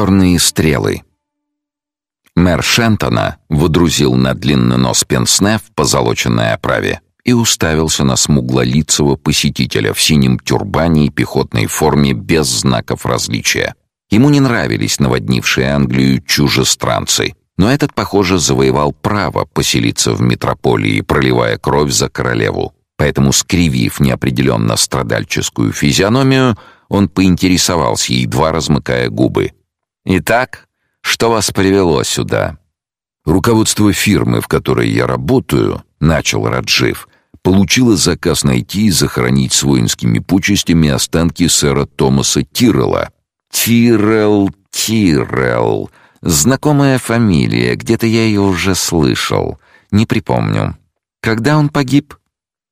Черные стрелы. Мэр Шентона водрузил на длинный нос пенсне в позолоченной оправе и уставился на смуглолицего посетителя в синем тюрбане и пехотной форме без знаков различия. Ему не нравились наводнившие Англию чужестранцы, но этот, похоже, завоевал право поселиться в метрополии, проливая кровь за королеву. Поэтому, скривив неопределенно страдальческую физиономию, он поинтересовался, едва размыкая губы. «Итак, что вас привело сюда?» «Руководство фирмы, в которой я работаю», — начал Раджив, получило заказ найти и захоронить с воинскими почестями останки сэра Томаса Тиррелла. Тиррелл, Тиррелл. Знакомая фамилия, где-то я ее уже слышал. Не припомню. Когда он погиб?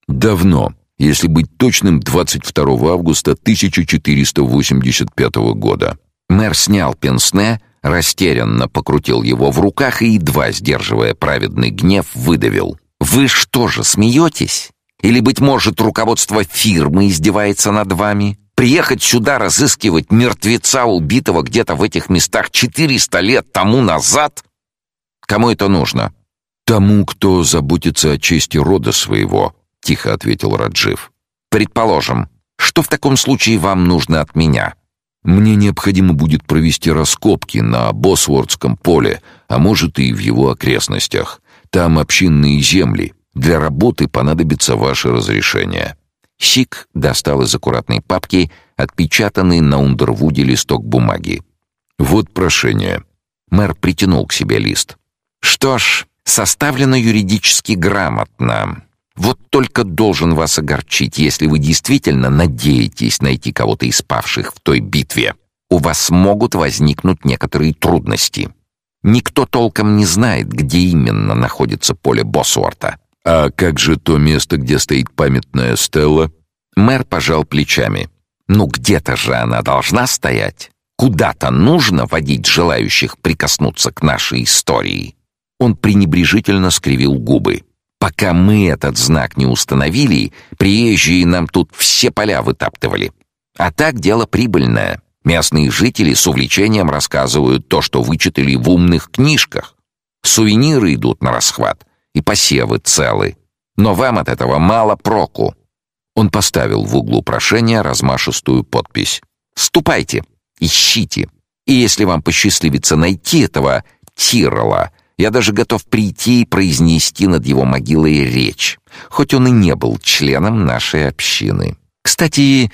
Давно. Если быть точным, 22 августа 1485 года. Мэр снял пенсне, растерянно покрутил его в руках и, едва сдерживая праведный гнев, выдавил. «Вы что же, смеетесь? Или, быть может, руководство фирмы издевается над вами? Приехать сюда разыскивать мертвеца, убитого где-то в этих местах 400 лет тому назад? Кому это нужно?» «Тому, кто заботится о чести рода своего», — тихо ответил Раджив. «Предположим, что в таком случае вам нужно от меня?» Мне необходимо будет провести раскопки на Босвордском поле, а может и в его окрестностях. Там общинные земли. Для работы понадобится ваше разрешение. Сик достал из аккуратной папки отпечатанный на Ундервуде листок бумаги. Вот прошение. Мэр притянул к себе лист. Что ж, составлено юридически грамотно. Вот только должен вас огорчить, если вы действительно надеетесь найти кого-то из павших в той битве. У вас могут возникнуть некоторые трудности. Никто толком не знает, где именно находится поле Босуорта. А как же то место, где стоит памятная стела? Мэр пожал плечами. Ну где-то же она должна стоять. Куда-то нужно водить желающих прикоснуться к нашей истории. Он пренебрежительно скривил губы. Пока мы этот знак не установили, приезжие нам тут все поля вытаптывали. А так дело прибыльное. Местные жители с увлечением рассказывают то, что вычитали в умных книжках. Сувениры идут на расхват, и посевы целы. Но вам от этого мало проку. Он поставил в углу прошения размашистую подпись. «Ступайте, ищите. И если вам посчастливится найти этого Тирола, я даже готов прийти и произнести над его могилой речь, хоть он и не был членом нашей общины. Кстати,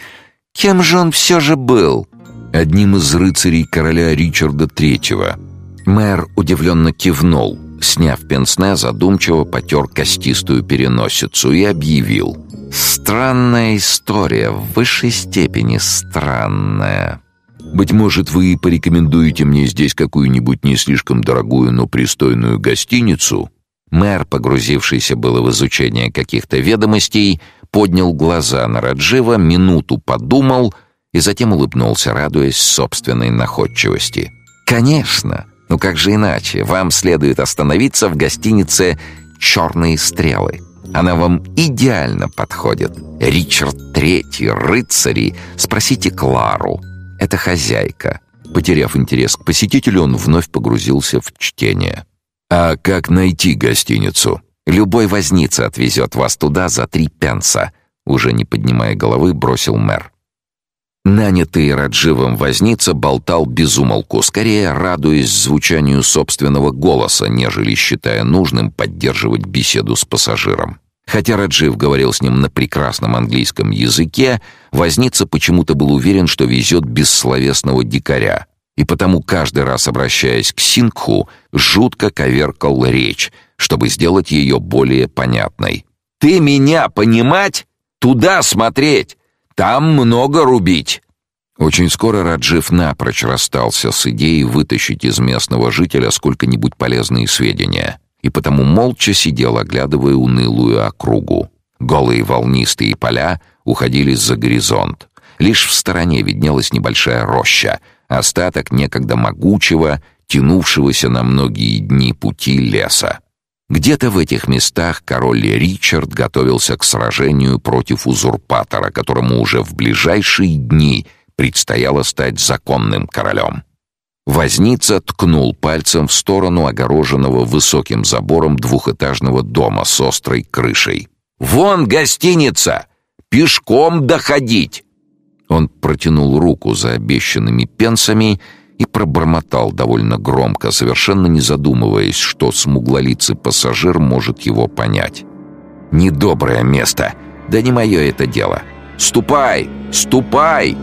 кем же он все же был? Одним из рыцарей короля Ричарда III. Мэр удивленно кивнул, сняв пенсне, задумчиво потер костистую переносицу и объявил. «Странная история, в высшей степени странная». Быть может, вы порекомендуете мне здесь какую-нибудь не слишком дорогую, но пристойную гостиницу?» Мэр, погрузившийся было в изучение каких-то ведомостей, поднял глаза на Раджива, минуту подумал и затем улыбнулся, радуясь собственной находчивости. «Конечно! Ну как же иначе? Вам следует остановиться в гостинице «Черные стрелы». Она вам идеально подходит. Ричард Третий, рыцари. Спросите Клару. Это хозяйка. Потеряв интерес к посетителю, он вновь погрузился в чтение. А как найти гостиницу? Любой возница отвезет вас туда за три пенса, уже не поднимая головы, бросил мэр. Нанятый Радживом возница болтал без умолку, скорее радуясь звучанию собственного голоса, нежели считая нужным поддерживать беседу с пассажиром. Хотя Раджив говорил с ним на прекрасном английском языке, возница почему-то был уверен, что везет бессловесного дикаря, и потому каждый раз, обращаясь к Сингху, жутко коверкал речь, чтобы сделать ее более понятной. «Ты меня понимать? Туда смотреть! Там много рубить!» Очень скоро Раджив напрочь расстался с идеей вытащить из местного жителя сколько-нибудь полезные сведения — и потому молча сидел, оглядывая унылую округу. Голые волнистые поля уходили за горизонт. Лишь в стороне виднелась небольшая роща, остаток некогда могучего, тянувшегося на многие дни пути леса. Где-то в этих местах король Ричард готовился к сражению против узурпатора, которому уже в ближайшие дни предстояло стать законным королем. Возница ткнул пальцем в сторону огороженного высоким забором двухэтажного дома с острой крышей. «Вон гостиница! Пешком доходить!» Он протянул руку за обещанными пенсами и пробормотал довольно громко, совершенно не задумываясь, что смуглолицый пассажир может его понять. «Недоброе место! Да не мое это дело! Ступай! Ступай!»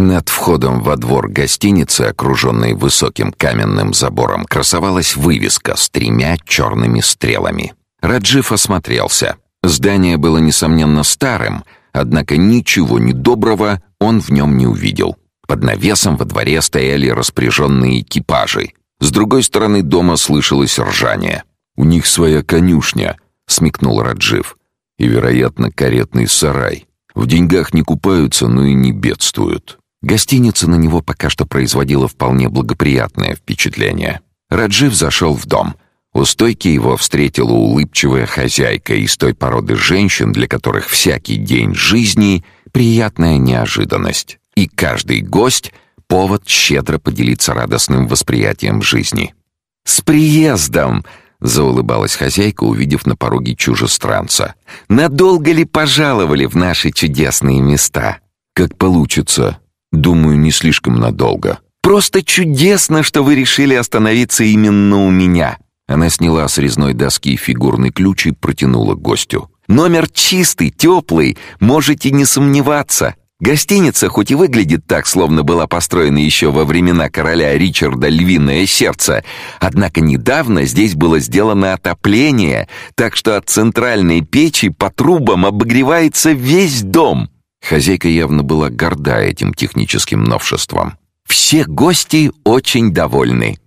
Над входом во двор гостиницы, окруженной высоким каменным забором, красовалась вывеска с тремя черными стрелами. Раджив осмотрелся. Здание было, несомненно, старым, однако ничего недоброго он в нем не увидел. Под навесом во дворе стояли распряженные экипажи. С другой стороны дома слышалось ржание. «У них своя конюшня», — смекнул Раджив. «И, вероятно, каретный сарай. В деньгах не купаются, но и не бедствуют». Гостиница на него пока что производила вполне благоприятное впечатление. Раджив зашел в дом. У стойки его встретила улыбчивая хозяйка из той породы женщин, для которых всякий день жизни — приятная неожиданность. И каждый гость — повод щедро поделиться радостным восприятием жизни. «С приездом!» — заулыбалась хозяйка, увидев на пороге чужестранца. «Надолго ли пожаловали в наши чудесные места?» «Как получится», Думаю, не слишком надолго. Просто чудесно, что вы решили остановиться именно у меня. Она сняла с резной доски фигурный ключ и протянула гостю. Номер чистый, теплый, можете не сомневаться. Гостиница хоть и выглядит так, словно была построена еще во времена короля Ричарда Львиное сердце, однако недавно здесь было сделано отопление, так что от центральной печи по трубам обогревается весь дом. Хозяйка явно была горда этим техническим новшеством. Все гости очень довольны.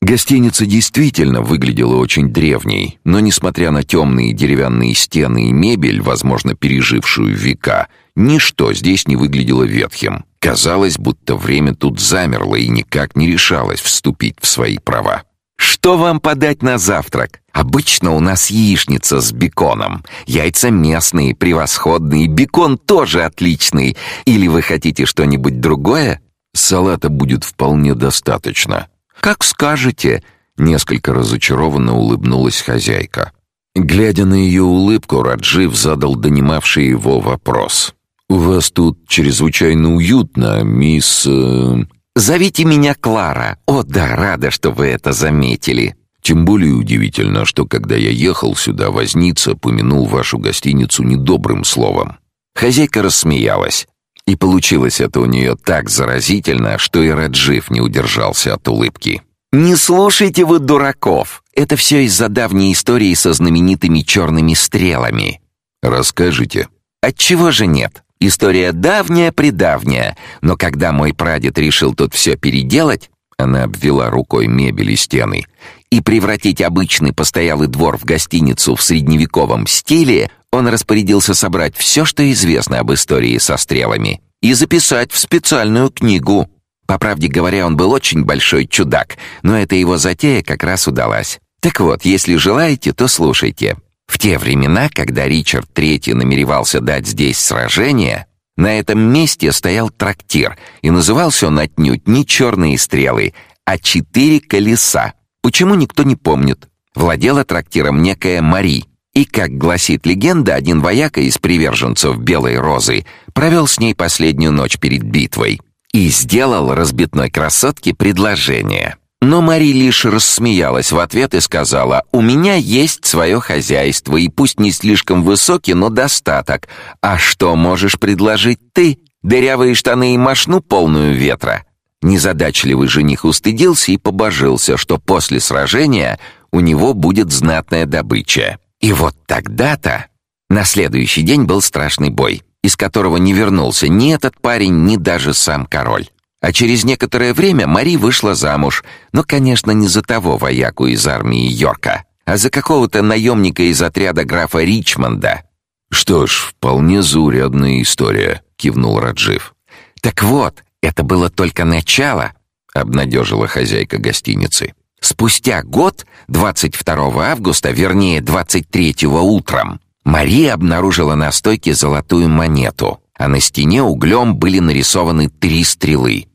Гостиница действительно выглядела очень древней, но несмотря на темные деревянные стены и мебель, возможно, пережившую века, ничто здесь не выглядело ветхим. Казалось, будто время тут замерло и никак не решалось вступить в свои права. Что вам подать на завтрак? Обычно у нас яичница с беконом. Яйца местные, превосходные, бекон тоже отличный. Или вы хотите что-нибудь другое? Салата будет вполне достаточно. Как скажете, несколько разочарованно улыбнулась хозяйка. Глядя на ее улыбку, Раджив задал донимавший его вопрос. У вас тут чрезвычайно уютно, мисс э, Зовите меня Клара. О, да, рада, что вы это заметили. Тем более удивительно, что когда я ехал сюда, возница помянул вашу гостиницу недобрым словом. Хозяйка рассмеялась. И получилось это у нее так заразительно, что и Раджив не удержался от улыбки. «Не слушайте вы дураков! Это все из-за давней истории со знаменитыми черными стрелами». «Расскажите». «Отчего же нет? История давняя-предавняя, но когда мой прадед решил тут все переделать, она обвела рукой мебель и стены, и превратить обычный постоялый двор в гостиницу в средневековом стиле, он распорядился собрать все, что известно об истории со стрелами, и записать в специальную книгу. По правде говоря, он был очень большой чудак, но эта его затея как раз удалась. Так вот, если желаете, то слушайте. В те времена, когда Ричард III намеревался дать здесь сражение, на этом месте стоял трактир, и назывался он отнюдь не «Черные стрелы», а «Четыре колеса». Почему никто не помнит? Владела трактиром некая Мари, и, как гласит легенда, один вояка из приверженцев Белой Розы провел с ней последнюю ночь перед битвой и сделал разбитной красотке предложение. Но Мари лишь рассмеялась в ответ и сказала, «У меня есть свое хозяйство, и пусть не слишком высокий, но достаток. А что можешь предложить ты? Дырявые штаны и мошну полную ветра?» Незадачливый жених устыдился и побожился, что после сражения у него будет знатная добыча. И вот тогда-то, на следующий день был страшный бой, из которого не вернулся ни этот парень, ни даже сам король. А через некоторое время Мари вышла замуж, но, конечно, не за того вояку из армии Йорка, а за какого-то наемника из отряда графа Ричмонда. «Что ж, вполне заурядная история», — кивнул Раджив. «Так вот, это было только начало», — обнадежила хозяйка гостиницы. «Спустя год, 22 августа, вернее, 23-го утром, Мария обнаружила на стойке золотую монету, а на стене углем были нарисованы три стрелы.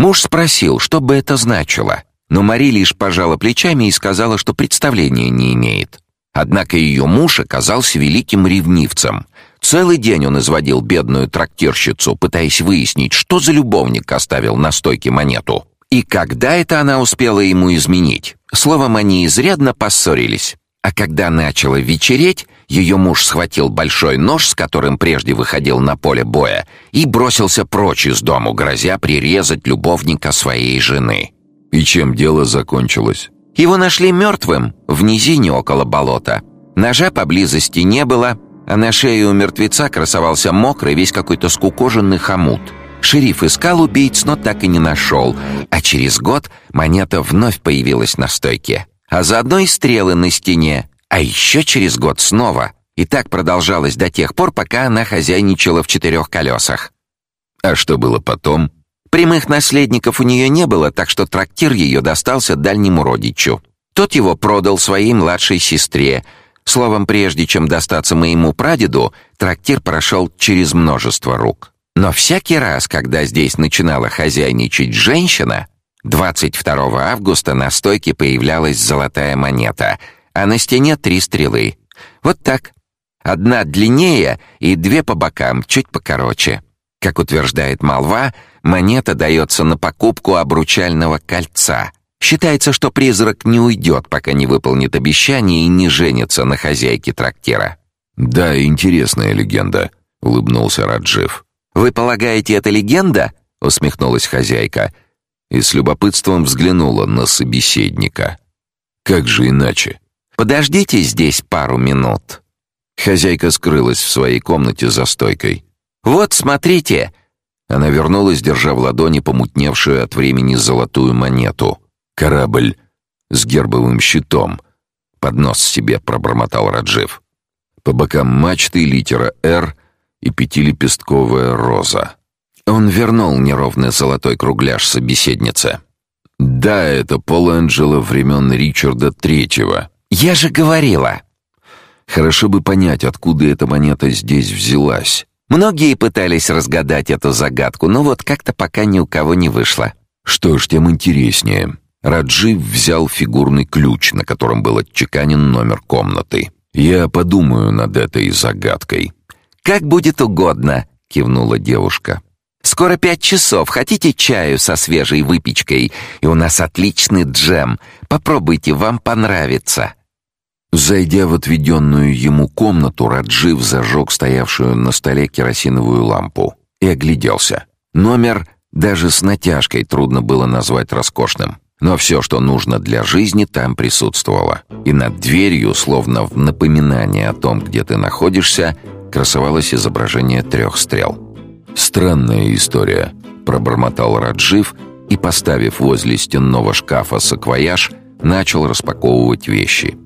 Муж спросил, что бы это значило, но Мари лишь пожала плечами и сказала, что представления не имеет. Однако ее муж оказался великим ревнивцем. Целый день он изводил бедную трактирщицу, пытаясь выяснить, что за любовник оставил на стойке монету. И когда это она успела ему изменить? Словом, они изрядно поссорились. А когда начало вечереть, ее муж схватил большой нож, с которым прежде выходил на поле боя, и бросился прочь из дому, грозя прирезать любовника своей жены. И чем дело закончилось? Его нашли мертвым в низине около болота. Ножа поблизости не было, а на шее у мертвеца красовался мокрый, весь какой-то скукоженный хомут. Шериф искал убийц, но так и не нашел, а через год монета вновь появилась на стойке. А заодно и стрелы на стене, а еще через год снова. И так продолжалось до тех пор, пока она хозяйничала в четырех колесах. А что было потом? Прямых наследников у нее не было, так что трактир ее достался дальнему родичу. Тот его продал своей младшей сестре. Словом, прежде чем достаться моему прадеду, трактир прошел через множество рук. Но всякий раз, когда здесь начинала хозяйничать женщина, 22 августа на стойке появлялась золотая монета, а на стене три стрелы. Вот так. Одна длиннее и две по бокам, чуть покороче. Как утверждает молва, монета дается на покупку обручального кольца. Считается, что призрак не уйдет, пока не выполнит обещание и не женится на хозяйке трактира. Да, интересная легенда, улыбнулся Раджив. Вы полагаете, это легенда? усмехнулась хозяйка и с любопытством взглянула на собеседника. Как же иначе? Подождите здесь пару минут. Хозяйка скрылась в своей комнате за стойкой. Вот, смотрите. Она вернулась, держа в ладони помутневшую от времени золотую монету. Корабль с гербовым щитом. Под нос себе пробормотал Раджив. По бокам мачты литера «Р» и пятилепестковая роза. Он вернул неровный золотой кругляш собеседнице. «Да, это Пол Анджело времен Ричарда Третьего». «Я же говорила!» «Хорошо бы понять, откуда эта монета здесь взялась». Многие пытались разгадать эту загадку, но вот как-то пока ни у кого не вышло. Что ж, тем интереснее. Раджив взял фигурный ключ, на котором был отчеканен номер комнаты. Я подумаю над этой загадкой. Как будет угодно, кивнула девушка. Скоро пять часов. Хотите чаю со свежей выпечкой? И у нас отличный джем. Попробуйте, вам понравится. Зайдя в отведенную ему комнату, Раджив зажег стоявшую на столе керосиновую лампу и огляделся. Номер даже с натяжкой трудно было назвать роскошным. Но все, что нужно для жизни, там присутствовало. И над дверью, словно в напоминание о том, где ты находишься, красовалось изображение трех стрел. «Странная история», — пробормотал Раджив и, поставив возле стенного шкафа саквояж, начал распаковывать вещи.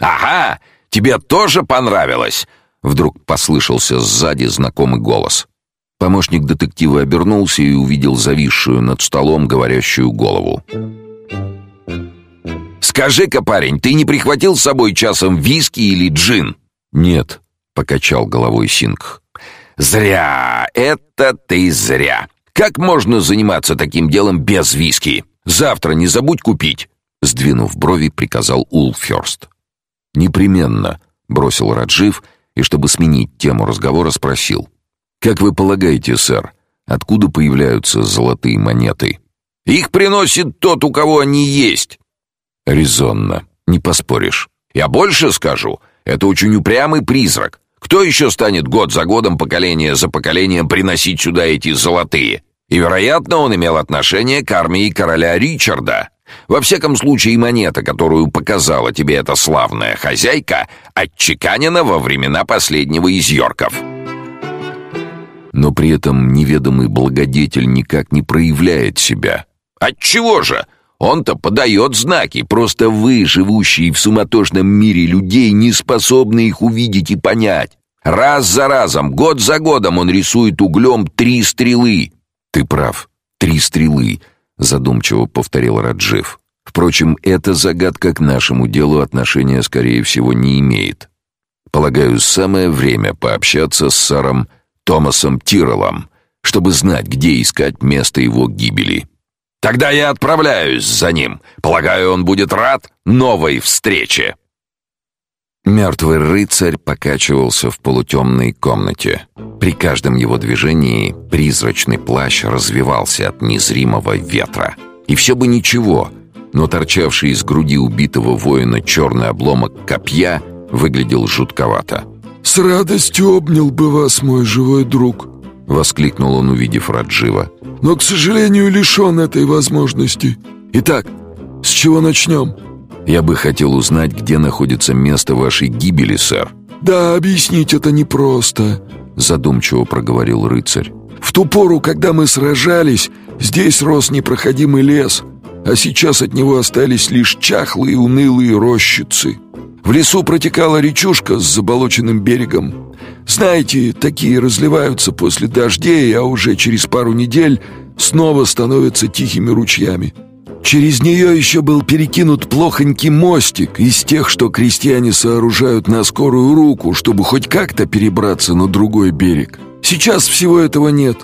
«Ага, тебе тоже понравилось!» Вдруг послышался сзади знакомый голос. Помощник детектива обернулся и увидел зависшую над столом говорящую голову. «Скажи-ка, парень, ты не прихватил с собой часом виски или джин?» «Нет», — покачал головой Сингх. «Зря! Это ты зря! Как можно заниматься таким делом без виски? Завтра не забудь купить!» Сдвинув брови, приказал Улфёрст. «Непременно», — бросил Раджив и, чтобы сменить тему разговора, спросил. «Как вы полагаете, сэр, откуда появляются золотые монеты?» «Их приносит тот, у кого они есть». «Резонно, не поспоришь». «Я больше скажу, это очень упрямый призрак. Кто еще станет год за годом, поколение за поколением приносить сюда эти золотые? И, вероятно, он имел отношение к армии короля Ричарда». Во всяком случае, монета, которую показала тебе эта славная хозяйка, отчеканена во времена последнего из Йорков. Но при этом неведомый благодетель никак не проявляет себя. Отчего же? Он-то подает знаки, просто вы, живущие в суматошном мире людей, не способны их увидеть и понять. Раз за разом, год за годом он рисует углем три стрелы. Ты прав, три стрелы — задумчиво повторил Раджив. Впрочем, эта загадка к нашему делу отношения, скорее всего, не имеет. Полагаю, самое время пообщаться с сэром Томасом Тиролом, чтобы знать, где искать место его гибели. Тогда я отправляюсь за ним. Полагаю, он будет рад новой встрече. Мертвый рыцарь покачивался в полутемной комнате. При каждом его движении призрачный плащ развивался от незримого ветра. И все бы ничего, но торчавший из груди убитого воина черный обломок копья выглядел жутковато. «С радостью обнял бы вас, мой живой друг», — воскликнул он, увидев Раджива. «Но, к сожалению, лишен этой возможности. Итак, с чего начнем?» «Я бы хотел узнать, где находится место вашей гибели, сэр». «Да, объяснить это непросто», — задумчиво проговорил рыцарь. «В ту пору, когда мы сражались, здесь рос непроходимый лес, а сейчас от него остались лишь чахлые унылые рощицы». В лесу протекала речушка с заболоченным берегом. Знаете, такие разливаются после дождей, а уже через пару недель снова становятся тихими ручьями. Через нее еще был перекинут плохонький мостик из тех, что крестьяне сооружают на скорую руку, чтобы хоть как-то перебраться на другой берег. Сейчас всего этого нет.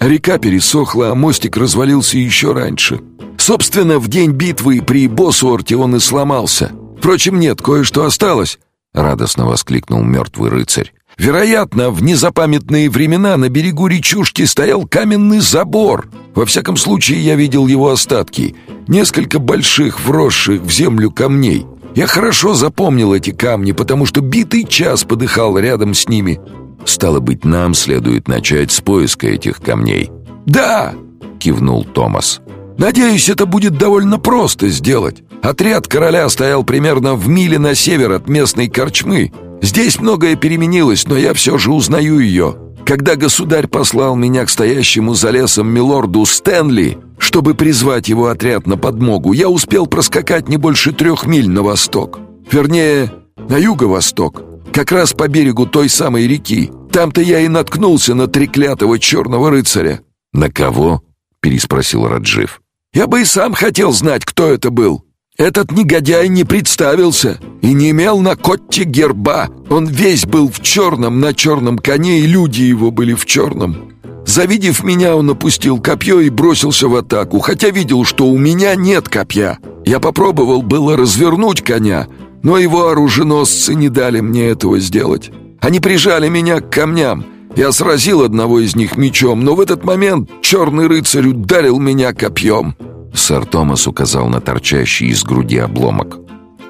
Река пересохла, а мостик развалился еще раньше. Собственно, в день битвы при Босуорте он и сломался – Впрочем, нет, кое-что осталось», — радостно воскликнул мертвый рыцарь. «Вероятно, в незапамятные времена на берегу речушки стоял каменный забор. Во всяком случае, я видел его остатки. Несколько больших, вросших в землю камней. Я хорошо запомнил эти камни, потому что битый час подыхал рядом с ними. Стало быть, нам следует начать с поиска этих камней». «Да!» — кивнул Томас. «Надеюсь, это будет довольно просто сделать. Отряд короля стоял примерно в миле на север от местной корчмы. Здесь многое переменилось, но я все же узнаю ее. Когда государь послал меня к стоящему за лесом милорду Стэнли, чтобы призвать его отряд на подмогу, я успел проскакать не больше трех миль на восток. Вернее, на юго-восток, как раз по берегу той самой реки. Там-то я и наткнулся на треклятого черного рыцаря. «На кого?» — переспросил Раджив. «Я бы и сам хотел знать, кто это был. Этот негодяй не представился и не имел на котте герба. Он весь был в черном, на черном коне, и люди его были в черном. Завидев меня, он опустил копье и бросился в атаку, хотя видел, что у меня нет копья. Я попробовал было развернуть коня, но его оруженосцы не дали мне этого сделать. Они прижали меня к камням. Я сразил одного из них мечом, но в этот момент черный рыцарь ударил меня копьем. Сэр Томас указал на торчащий из груди обломок.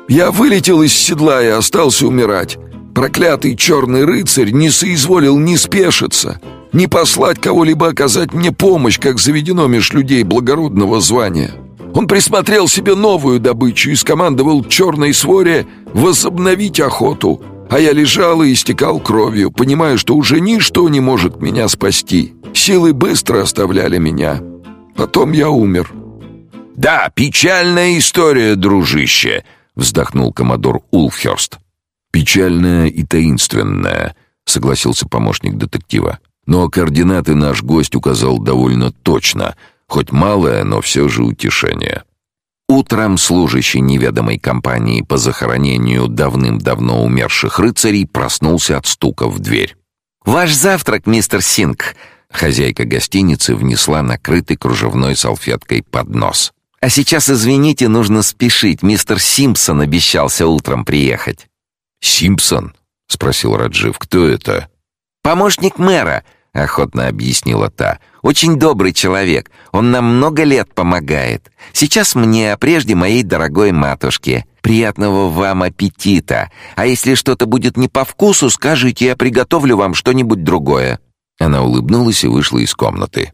«Я вылетел из седла и остался умирать. Проклятый черный рыцарь не соизволил ни спешиться, ни послать кого-либо оказать мне помощь, как заведено меж людей благородного звания. Он присмотрел себе новую добычу и скомандовал черной своре возобновить охоту, а я лежал и истекал кровью, понимая, что уже ничто не может меня спасти. Силы быстро оставляли меня. Потом я умер». «Да, печальная история, дружище», — вздохнул коммодор Улфхерст. «Печальная и таинственная», — согласился помощник детектива. «Но координаты наш гость указал довольно точно, хоть малое, но все же утешение». Утром служащий неведомой компании по захоронению давным-давно умерших рыцарей проснулся от стука в дверь. «Ваш завтрак, мистер Синг!» Хозяйка гостиницы внесла накрытый кружевной салфеткой поднос. А сейчас, извините, нужно спешить. Мистер Симпсон обещался утром приехать. Симпсон? спросил Раджив. Кто это? Помощник мэра, охотно объяснила та. Очень добрый человек. Он нам много лет помогает. Сейчас мне, а прежде моей дорогой матушке. Приятного вам аппетита. А если что-то будет не по вкусу, скажите, я приготовлю вам что-нибудь другое. Она улыбнулась и вышла из комнаты.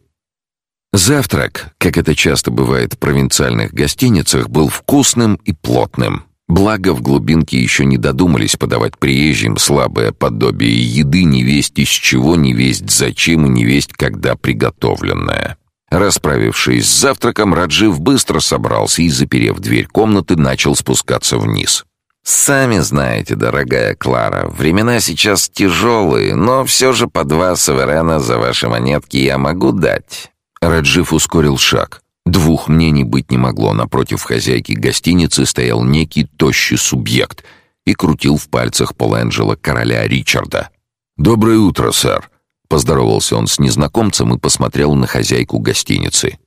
Завтрак, как это часто бывает в провинциальных гостиницах, был вкусным и плотным. Благо, в глубинке еще не додумались подавать приезжим слабое подобие еды не весть из чего, не весть зачем и не весть когда приготовленное. Расправившись с завтраком, Раджив быстро собрался и, заперев дверь комнаты, начал спускаться вниз. «Сами знаете, дорогая Клара, времена сейчас тяжелые, но все же по два суверена за ваши монетки я могу дать. Раджив ускорил шаг. Двух мнений быть не могло. Напротив хозяйки гостиницы стоял некий тощий субъект и крутил в пальцах Полэнджела короля Ричарда. «Доброе утро, сэр!» Поздоровался он с незнакомцем и посмотрел на хозяйку гостиницы.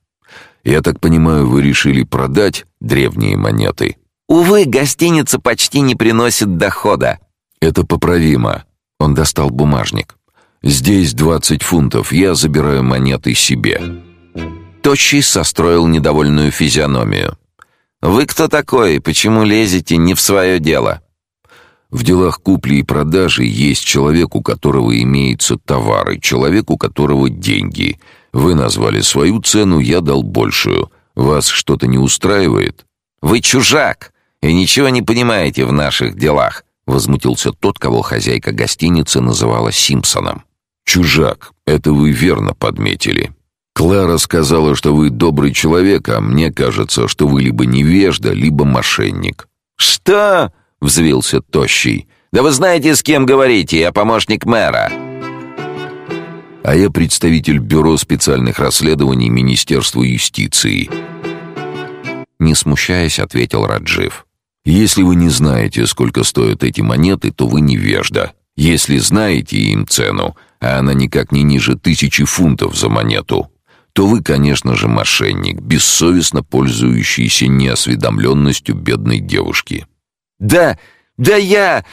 Я так понимаю, вы решили продать древние монеты? Увы, гостиница почти не приносит дохода. Это поправимо. Он достал бумажник. Здесь 20 фунтов. Я забираю монеты себе. Тощий состроил недовольную физиономию. Вы кто такой? Почему лезете не в свое дело? В делах купли и продажи есть человек, у которого имеются товары, человек, у которого деньги. Вы назвали свою цену, я дал большую. Вас что-то не устраивает? Вы чужак и ничего не понимаете в наших делах, возмутился тот, кого хозяйка гостиницы называла Симпсоном. Чужак, это вы верно подметили. Клара сказала, что вы добрый человек, а мне кажется, что вы либо невежда, либо мошенник. Что? взвился тощий. Да вы знаете, с кем говорите? Я помощник мэра. А я представитель бюро специальных расследований Министерства юстиции. Не смущаясь, ответил Раджив. Если вы не знаете, сколько стоят эти монеты, то вы невежда. Если знаете им цену, а она никак не ниже тысячи фунтов за монету, то вы, конечно же, мошенник, бессовестно пользующийся неосведомленностью бедной девушки. Да, да я,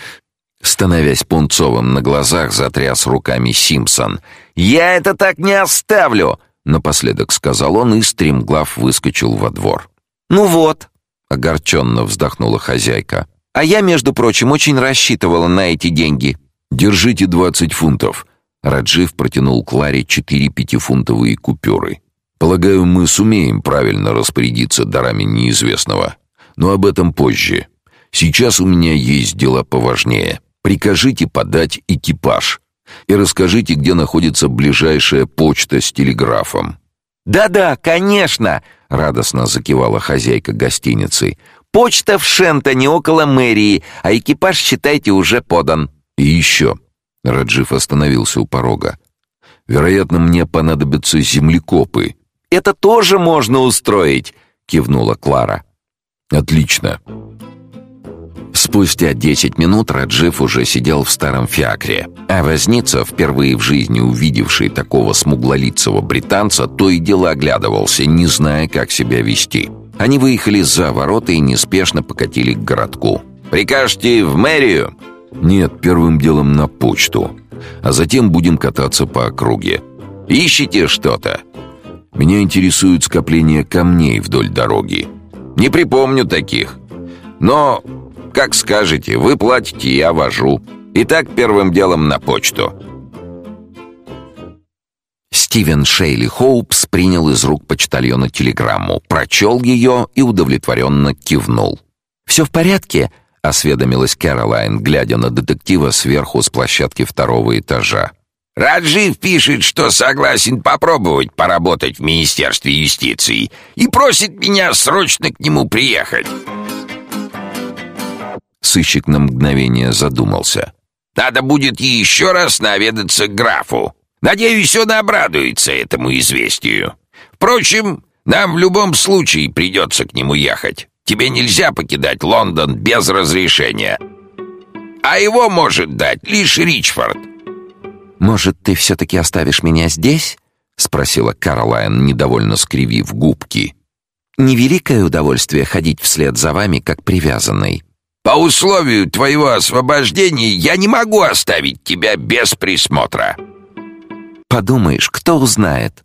становясь пунцовым на глазах, затряс руками Симпсон. Я это так не оставлю, напоследок сказал он и стремглав выскочил во двор. Ну вот, огорченно вздохнула хозяйка. А я, между прочим, очень рассчитывала на эти деньги. Держите двадцать фунтов. Раджив протянул Кларе четыре пятифунтовые купюры. Полагаю, мы сумеем правильно распорядиться дарами неизвестного, но об этом позже. Сейчас у меня есть дела поважнее. Прикажите подать экипаж и расскажите, где находится ближайшая почта с телеграфом. Да-да, конечно, радостно закивала хозяйка гостиницы. Почта в Шентоне около мэрии, а экипаж, считайте, уже подан. И еще. Раджив остановился у порога. Вероятно, мне понадобятся землекопы. Это тоже можно устроить, кивнула Клара. Отлично. Спустя десять минут Раджив уже сидел в старом фиакре, а возница, впервые в жизни увидевший такого смуглолицего британца, то и дело оглядывался, не зная, как себя вести. Они выехали за ворота и неспешно покатили к городку. «Прикажете в мэрию?» «Нет, первым делом на почту, а затем будем кататься по округе». «Ищите что-то?» «Меня интересуют скопления камней вдоль дороги». «Не припомню таких. Но как скажете, вы платите, я вожу. Итак, первым делом на почту. Стивен Шейли Хоупс принял из рук почтальона телеграмму, прочел ее и удовлетворенно кивнул. «Все в порядке?» — осведомилась Кэролайн, глядя на детектива сверху с площадки второго этажа. «Раджив пишет, что согласен попробовать поработать в Министерстве юстиции и просит меня срочно к нему приехать». Сыщик на мгновение задумался. «Надо будет еще раз наведаться к графу. Надеюсь, он обрадуется этому известию. Впрочем, нам в любом случае придется к нему ехать. Тебе нельзя покидать Лондон без разрешения. А его может дать лишь Ричфорд». «Может, ты все-таки оставишь меня здесь?» — спросила Каролайн, недовольно скривив губки. «Невеликое удовольствие ходить вслед за вами, как привязанный». По условию твоего освобождения я не могу оставить тебя без присмотра. Подумаешь, кто узнает?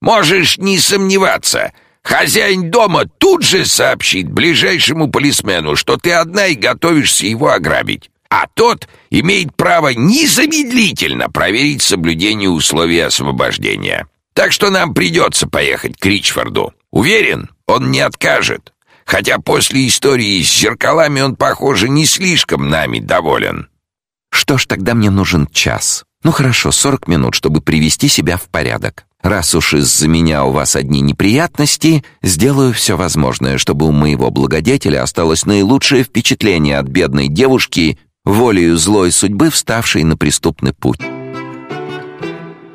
Можешь не сомневаться. Хозяин дома тут же сообщит ближайшему полисмену, что ты одна и готовишься его ограбить. А тот имеет право незамедлительно проверить соблюдение условий освобождения. Так что нам придется поехать к Ричфорду. Уверен, он не откажет. Хотя после истории с зеркалами он, похоже, не слишком нами доволен. Что ж, тогда мне нужен час. Ну хорошо, сорок минут, чтобы привести себя в порядок. Раз уж из-за меня у вас одни неприятности, сделаю все возможное, чтобы у моего благодетеля осталось наилучшее впечатление от бедной девушки, волею злой судьбы, вставшей на преступный путь.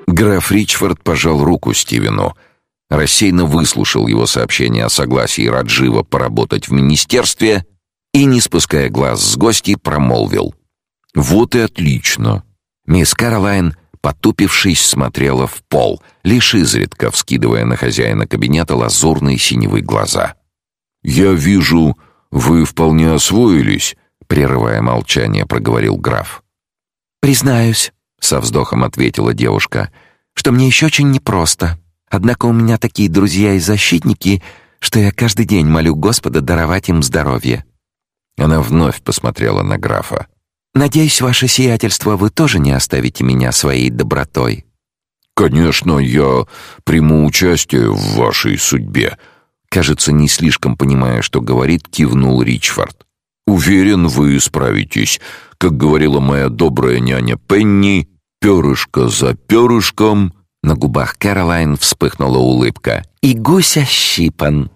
Граф Ричфорд пожал руку Стивену, рассеянно выслушал его сообщение о согласии Раджива поработать в министерстве и, не спуская глаз с гостей, промолвил. «Вот и отлично. Мисс Каролайн потупившись, смотрела в пол, лишь изредка вскидывая на хозяина кабинета лазурные синевые глаза. «Я вижу, вы вполне освоились», — прерывая молчание, проговорил граф. «Признаюсь», — со вздохом ответила девушка, — «что мне еще очень непросто. Однако у меня такие друзья и защитники, что я каждый день молю Господа даровать им здоровье». Она вновь посмотрела на графа. «Надеюсь, ваше сиятельство, вы тоже не оставите меня своей добротой». «Конечно, я приму участие в вашей судьбе», Кажется, не слишком понимая, что говорит, кивнул Ричфорд. Уверен, вы справитесь. Как говорила моя добрая няня Пенни, перышко за перышком. На губах Кэролайн вспыхнула улыбка. И гуся щипан.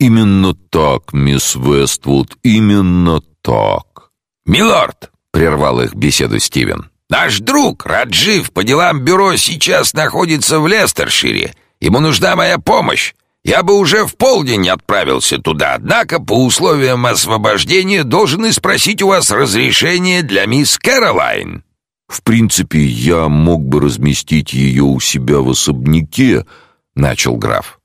Именно так, мисс Вествуд, именно так. Милорд, прервал их беседу Стивен. Наш друг Раджив по делам бюро сейчас находится в Лестершире Ему нужна моя помощь. Я бы уже в полдень отправился туда, однако по условиям освобождения должен и спросить у вас разрешение для мисс Кэролайн». «В принципе, я мог бы разместить ее у себя в особняке», — начал граф.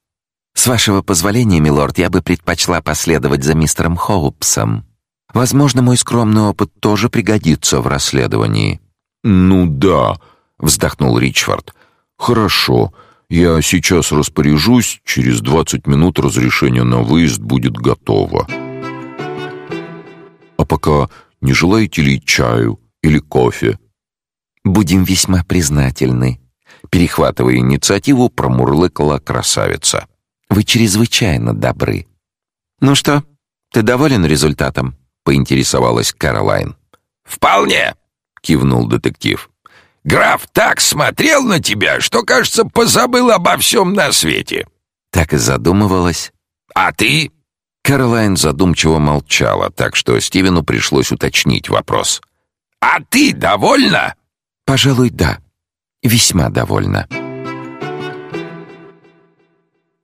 «С вашего позволения, милорд, я бы предпочла последовать за мистером Хоупсом. Возможно, мой скромный опыт тоже пригодится в расследовании». «Ну да», — вздохнул Ричфорд. «Хорошо. Я сейчас распоряжусь, через двадцать минут разрешение на выезд будет готово. А пока не желаете ли чаю или кофе? Будем весьма признательны. Перехватывая инициативу, промурлыкала красавица. Вы чрезвычайно добры. Ну что, ты доволен результатом? Поинтересовалась Каролайн. Вполне, кивнул детектив. Граф так смотрел на тебя, что, кажется, позабыл обо всем на свете. Так и задумывалась. А ты? Каролайн задумчиво молчала, так что Стивену пришлось уточнить вопрос. А ты довольна? Пожалуй, да. Весьма довольна.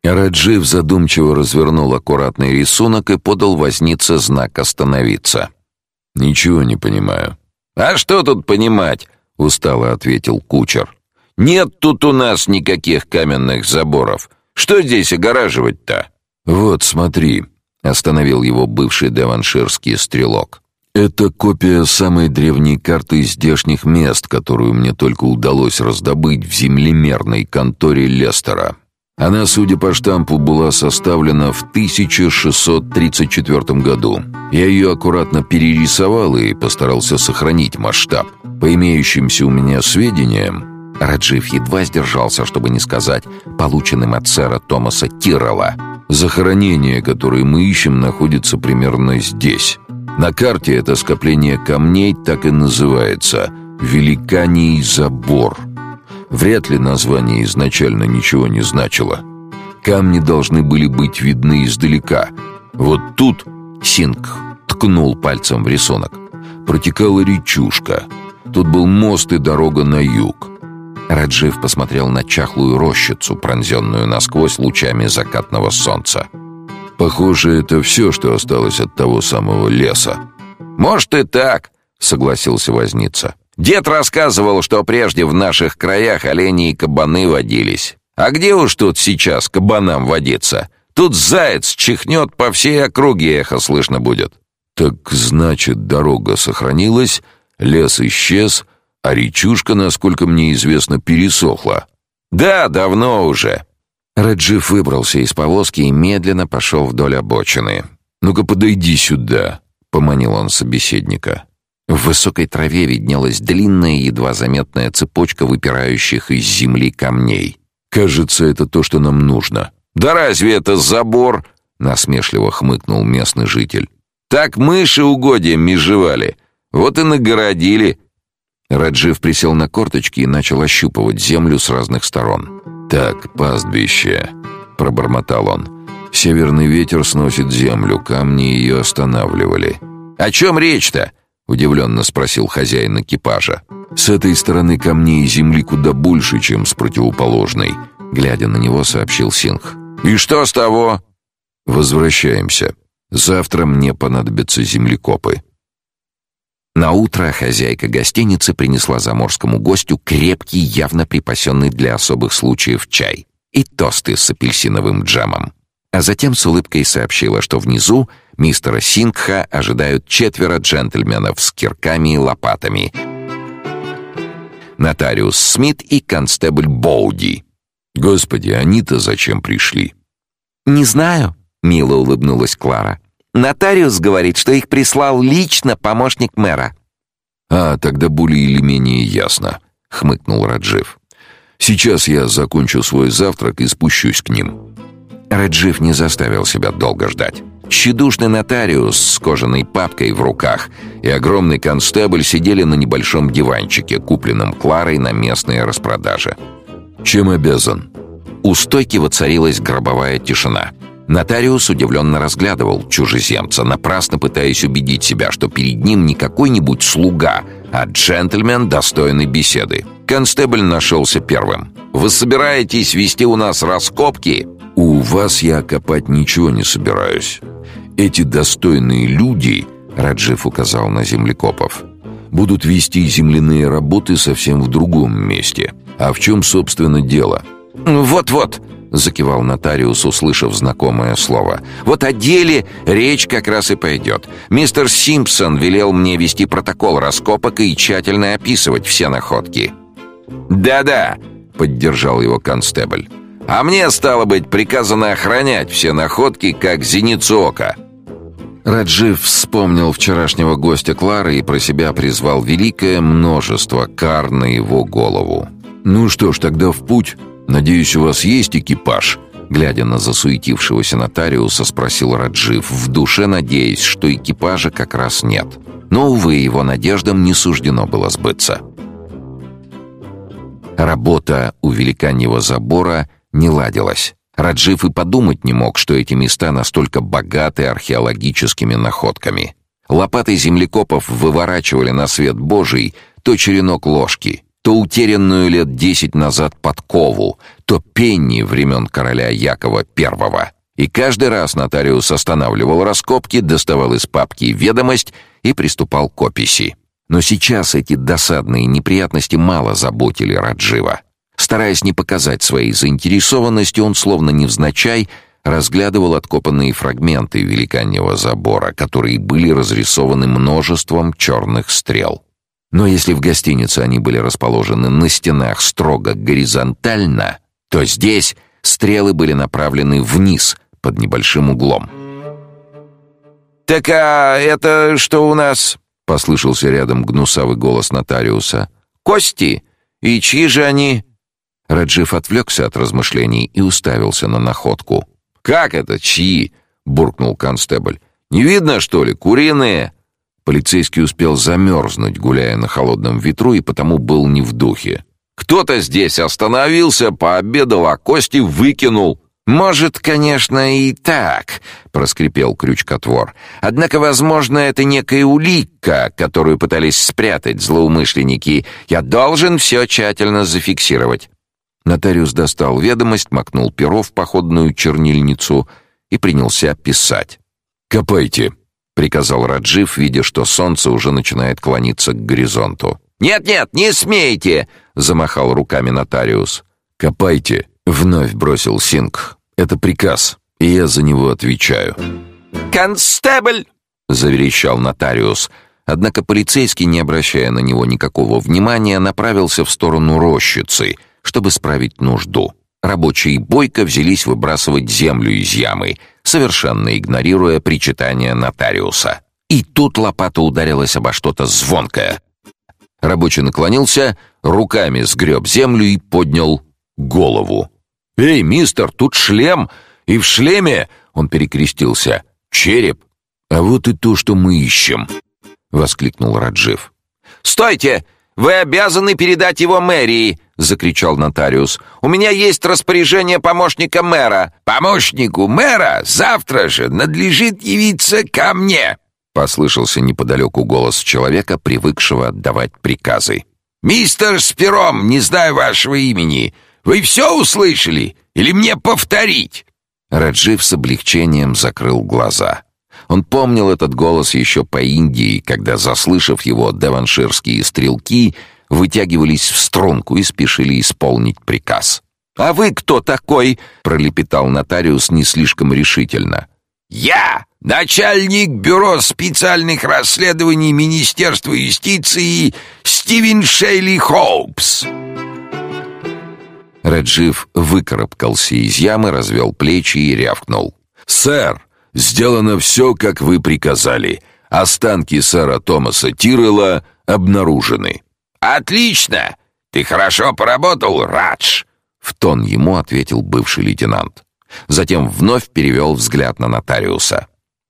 Раджив задумчиво развернул аккуратный рисунок и подал вознице знак остановиться. Ничего не понимаю. А что тут понимать? устало ответил кучер. Нет тут у нас никаких каменных заборов. Что здесь огораживать-то? Вот, смотри, остановил его бывший деванширский стрелок. Это копия самой древней карты здешних мест, которую мне только удалось раздобыть в землемерной конторе Лестера. Она, судя по штампу, была составлена в 1634 году. Я ее аккуратно перерисовал и постарался сохранить масштаб. По имеющимся у меня сведениям, Раджив едва сдержался, чтобы не сказать полученным от сэра Томаса Тиррелла. Захоронение, которое мы ищем, находится примерно здесь. На карте это скопление камней так и называется «Великаний забор». Вряд ли название изначально ничего не значило. Камни должны были быть видны издалека. Вот тут Синг ткнул пальцем в рисунок. Протекала речушка — Тут был мост и дорога на юг. Раджив посмотрел на чахлую рощицу, пронзенную насквозь лучами закатного солнца. Похоже, это все, что осталось от того самого леса. Может и так, согласился возница. Дед рассказывал, что прежде в наших краях олени и кабаны водились. А где уж тут сейчас кабанам водиться? Тут заяц чихнет по всей округе, эхо слышно будет. Так значит, дорога сохранилась, Лес исчез, а речушка, насколько мне известно, пересохла. Да, давно уже. Раджив выбрался из повозки и медленно пошел вдоль обочины. «Ну-ка, подойди сюда», — поманил он собеседника. В высокой траве виднелась длинная, едва заметная цепочка выпирающих из земли камней. «Кажется, это то, что нам нужно». «Да разве это забор?» — насмешливо хмыкнул местный житель. «Так мыши угодья межевали. Вот и нагородили. Раджив присел на корточки и начал ощупывать землю с разных сторон. «Так, пастбище», — пробормотал он. «Северный ветер сносит землю, камни ее останавливали». «О чем речь-то?» — удивленно спросил хозяин экипажа. «С этой стороны камней земли куда больше, чем с противоположной», — глядя на него, сообщил Синх. «И что с того?» «Возвращаемся. Завтра мне понадобятся землекопы». На утро хозяйка гостиницы принесла заморскому гостю крепкий, явно припасенный для особых случаев чай и тосты с апельсиновым джемом. А затем с улыбкой сообщила, что внизу мистера Сингха ожидают четверо джентльменов с кирками и лопатами. Нотариус Смит и констебль Боуди. Господи, они-то зачем пришли? Не знаю, мило улыбнулась Клара. Нотариус говорит, что их прислал лично помощник мэра. А, тогда более или менее ясно, хмыкнул Раджив. Сейчас я закончу свой завтрак и спущусь к ним. Раджив не заставил себя долго ждать. Щедушный нотариус с кожаной папкой в руках и огромный констебль сидели на небольшом диванчике, купленном Кларой на местной распродаже. Чем обязан? У стойки воцарилась гробовая тишина. Нотариус удивленно разглядывал чужеземца, напрасно пытаясь убедить себя, что перед ним не какой-нибудь слуга, а джентльмен достойной беседы. Констебль нашелся первым. «Вы собираетесь вести у нас раскопки?» «У вас я копать ничего не собираюсь. Эти достойные люди, — Раджив указал на землекопов, — будут вести земляные работы совсем в другом месте. А в чем, собственно, дело?» «Вот-вот», — закивал нотариус, услышав знакомое слово. «Вот о деле речь как раз и пойдет. Мистер Симпсон велел мне вести протокол раскопок и тщательно описывать все находки». «Да-да», — поддержал его констебль. «А мне, стало быть, приказано охранять все находки, как зеницу ока». Раджив вспомнил вчерашнего гостя Клары и про себя призвал великое множество кар на его голову. «Ну что ж, тогда в путь». «Надеюсь, у вас есть экипаж?» Глядя на засуетившегося нотариуса, спросил Раджив, в душе надеясь, что экипажа как раз нет. Но, увы, его надеждам не суждено было сбыться. Работа у великаньего забора не ладилась. Раджив и подумать не мог, что эти места настолько богаты археологическими находками. Лопатой землекопов выворачивали на свет Божий то черенок ложки — то утерянную лет десять назад подкову, то пенни времен короля Якова I. И каждый раз нотариус останавливал раскопки, доставал из папки ведомость и приступал к описи. Но сейчас эти досадные неприятности мало заботили Раджива. Стараясь не показать своей заинтересованности, он словно невзначай разглядывал откопанные фрагменты великаньего забора, которые были разрисованы множеством черных стрел. Но если в гостинице они были расположены на стенах строго горизонтально, то здесь стрелы были направлены вниз, под небольшим углом. «Так а это что у нас?» — послышался рядом гнусавый голос нотариуса. «Кости? И чьи же они?» Раджив отвлекся от размышлений и уставился на находку. «Как это, чьи?» — буркнул констебль. «Не видно, что ли, куриные?» Полицейский успел замерзнуть, гуляя на холодном ветру, и потому был не в духе. «Кто-то здесь остановился, пообедал, а кости выкинул». «Может, конечно, и так», — проскрипел крючкотвор. «Однако, возможно, это некая улика, которую пытались спрятать злоумышленники. Я должен все тщательно зафиксировать». Нотариус достал ведомость, макнул перо в походную чернильницу и принялся писать. «Копайте», — приказал Раджив, видя, что солнце уже начинает клониться к горизонту. «Нет-нет, не смейте!» — замахал руками нотариус. «Копайте!» — вновь бросил Синг. «Это приказ, и я за него отвечаю». «Констебль!» — заверещал нотариус. Однако полицейский, не обращая на него никакого внимания, направился в сторону рощицы, чтобы справить нужду. Рабочие бойко взялись выбрасывать землю из ямы, совершенно игнорируя причитания нотариуса. И тут лопата ударилась обо что-то звонкое. Рабочий наклонился, руками сгреб землю и поднял голову. «Эй, мистер, тут шлем! И в шлеме...» — он перекрестился. «Череп! А вот и то, что мы ищем!» — воскликнул Раджив. «Стойте! Вы обязаны передать его мэрии!» — закричал нотариус. «У меня есть распоряжение помощника мэра». «Помощнику мэра завтра же надлежит явиться ко мне!» — послышался неподалеку голос человека, привыкшего отдавать приказы. «Мистер Спиром, не знаю вашего имени. Вы все услышали? Или мне повторить?» Раджив с облегчением закрыл глаза. Он помнил этот голос еще по Индии, когда, заслышав его, деванширские стрелки вытягивались в струнку и спешили исполнить приказ. «А вы кто такой?» — пролепетал нотариус не слишком решительно. «Я начальник бюро специальных расследований Министерства юстиции Стивен Шейли Хоупс». Раджив выкарабкался из ямы, развел плечи и рявкнул. «Сэр, сделано все, как вы приказали. Останки сэра Томаса Тиррелла обнаружены». «Отлично! Ты хорошо поработал, Радж!» В тон ему ответил бывший лейтенант. Затем вновь перевел взгляд на нотариуса.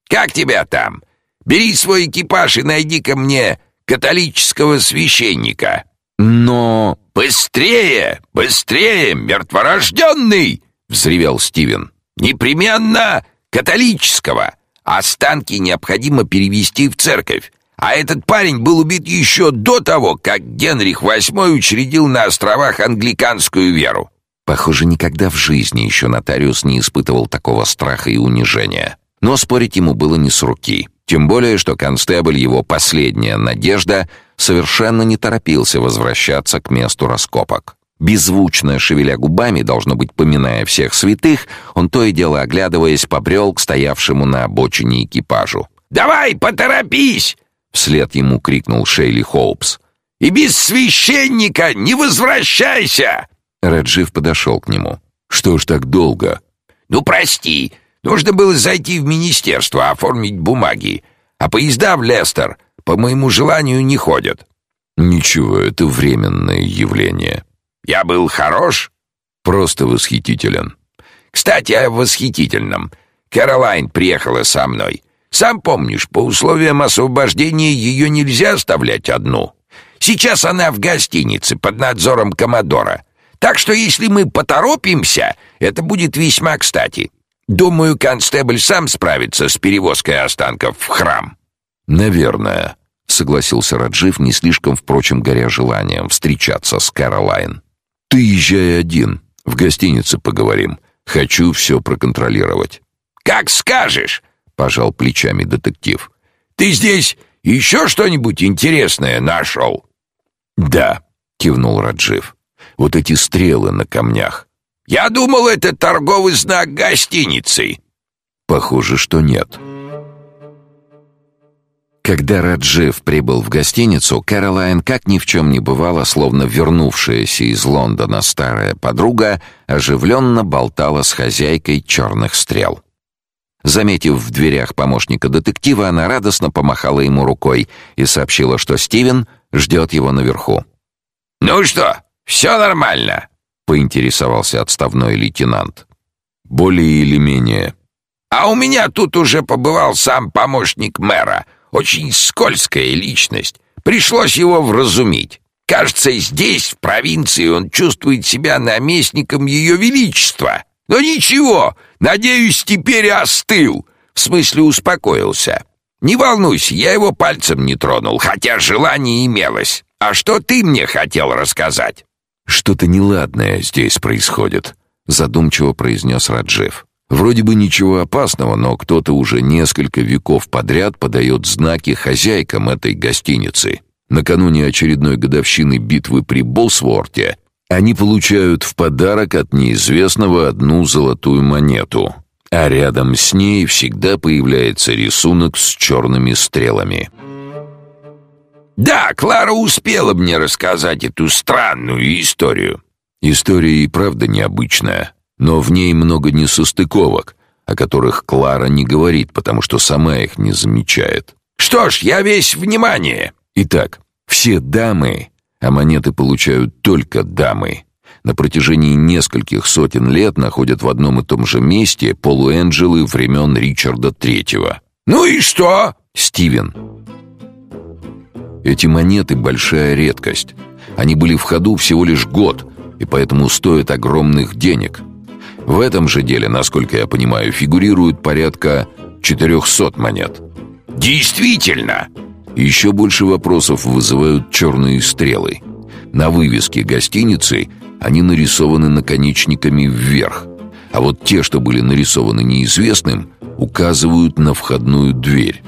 «Как тебя там? Бери свой экипаж и найди ко мне католического священника». «Но...» «Быстрее! Быстрее, мертворожденный!» — взревел Стивен. «Непременно католического! Останки необходимо перевести в церковь. А этот парень был убит еще до того, как Генрих VIII учредил на островах англиканскую веру. Похоже, никогда в жизни еще нотариус не испытывал такого страха и унижения. Но спорить ему было не с руки. Тем более, что констебль, его последняя надежда, совершенно не торопился возвращаться к месту раскопок. Беззвучно шевеля губами, должно быть, поминая всех святых, он то и дело оглядываясь побрел к стоявшему на обочине экипажу. «Давай, поторопись!» — вслед ему крикнул Шейли Хоупс. «И без священника не возвращайся!» Раджив подошел к нему. «Что ж так долго?» «Ну, прости, нужно было зайти в министерство, оформить бумаги. А поезда в Лестер, по моему желанию, не ходят». «Ничего, это временное явление». «Я был хорош?» «Просто восхитителен». «Кстати, о восхитительном. Кэролайн приехала со мной. Сам помнишь, по условиям освобождения ее нельзя оставлять одну. Сейчас она в гостинице под надзором коммодора». Так что если мы поторопимся, это будет весьма кстати. Думаю, констебль сам справится с перевозкой останков в храм. Наверное, согласился Раджив, не слишком, впрочем, горя желанием встречаться с Кэролайн. Ты езжай один, в гостинице поговорим. Хочу все проконтролировать. Как скажешь, пожал плечами детектив. Ты здесь еще что-нибудь интересное нашел?» Да, кивнул Раджив. Вот эти стрелы на камнях. Я думал, это торговый знак гостиницы. Похоже, что нет. Когда Раджив прибыл в гостиницу, Кэролайн, как ни в чем не бывало, словно вернувшаяся из Лондона старая подруга, оживленно болтала с хозяйкой черных стрел. Заметив в дверях помощника детектива, она радостно помахала ему рукой и сообщила, что Стивен ждет его наверху. «Ну что, все нормально?» — поинтересовался отставной лейтенант. «Более или менее». «А у меня тут уже побывал сам помощник мэра. Очень скользкая личность. Пришлось его вразумить. Кажется, здесь, в провинции, он чувствует себя наместником Ее Величества. Но ничего, надеюсь, теперь остыл. В смысле, успокоился. Не волнуйся, я его пальцем не тронул, хотя желание имелось. А что ты мне хотел рассказать?» Что-то неладное здесь происходит, задумчиво произнес Раджев. Вроде бы ничего опасного, но кто-то уже несколько веков подряд подает знаки хозяйкам этой гостиницы. Накануне очередной годовщины битвы при Босворте они получают в подарок от неизвестного одну золотую монету, а рядом с ней всегда появляется рисунок с черными стрелами. Да, Клара успела мне рассказать эту странную историю. История и правда необычная, но в ней много несостыковок, о которых Клара не говорит, потому что сама их не замечает. Что ж, я весь внимание. Итак, все дамы, а монеты получают только дамы, на протяжении нескольких сотен лет находят в одном и том же месте полуэнджелы времен Ричарда Третьего. Ну и что? Стивен, эти монеты — большая редкость. Они были в ходу всего лишь год, и поэтому стоят огромных денег. В этом же деле, насколько я понимаю, фигурирует порядка 400 монет. Действительно! Еще больше вопросов вызывают черные стрелы. На вывеске гостиницы они нарисованы наконечниками вверх. а вот те, что были нарисованы неизвестным, указывают на входную дверь.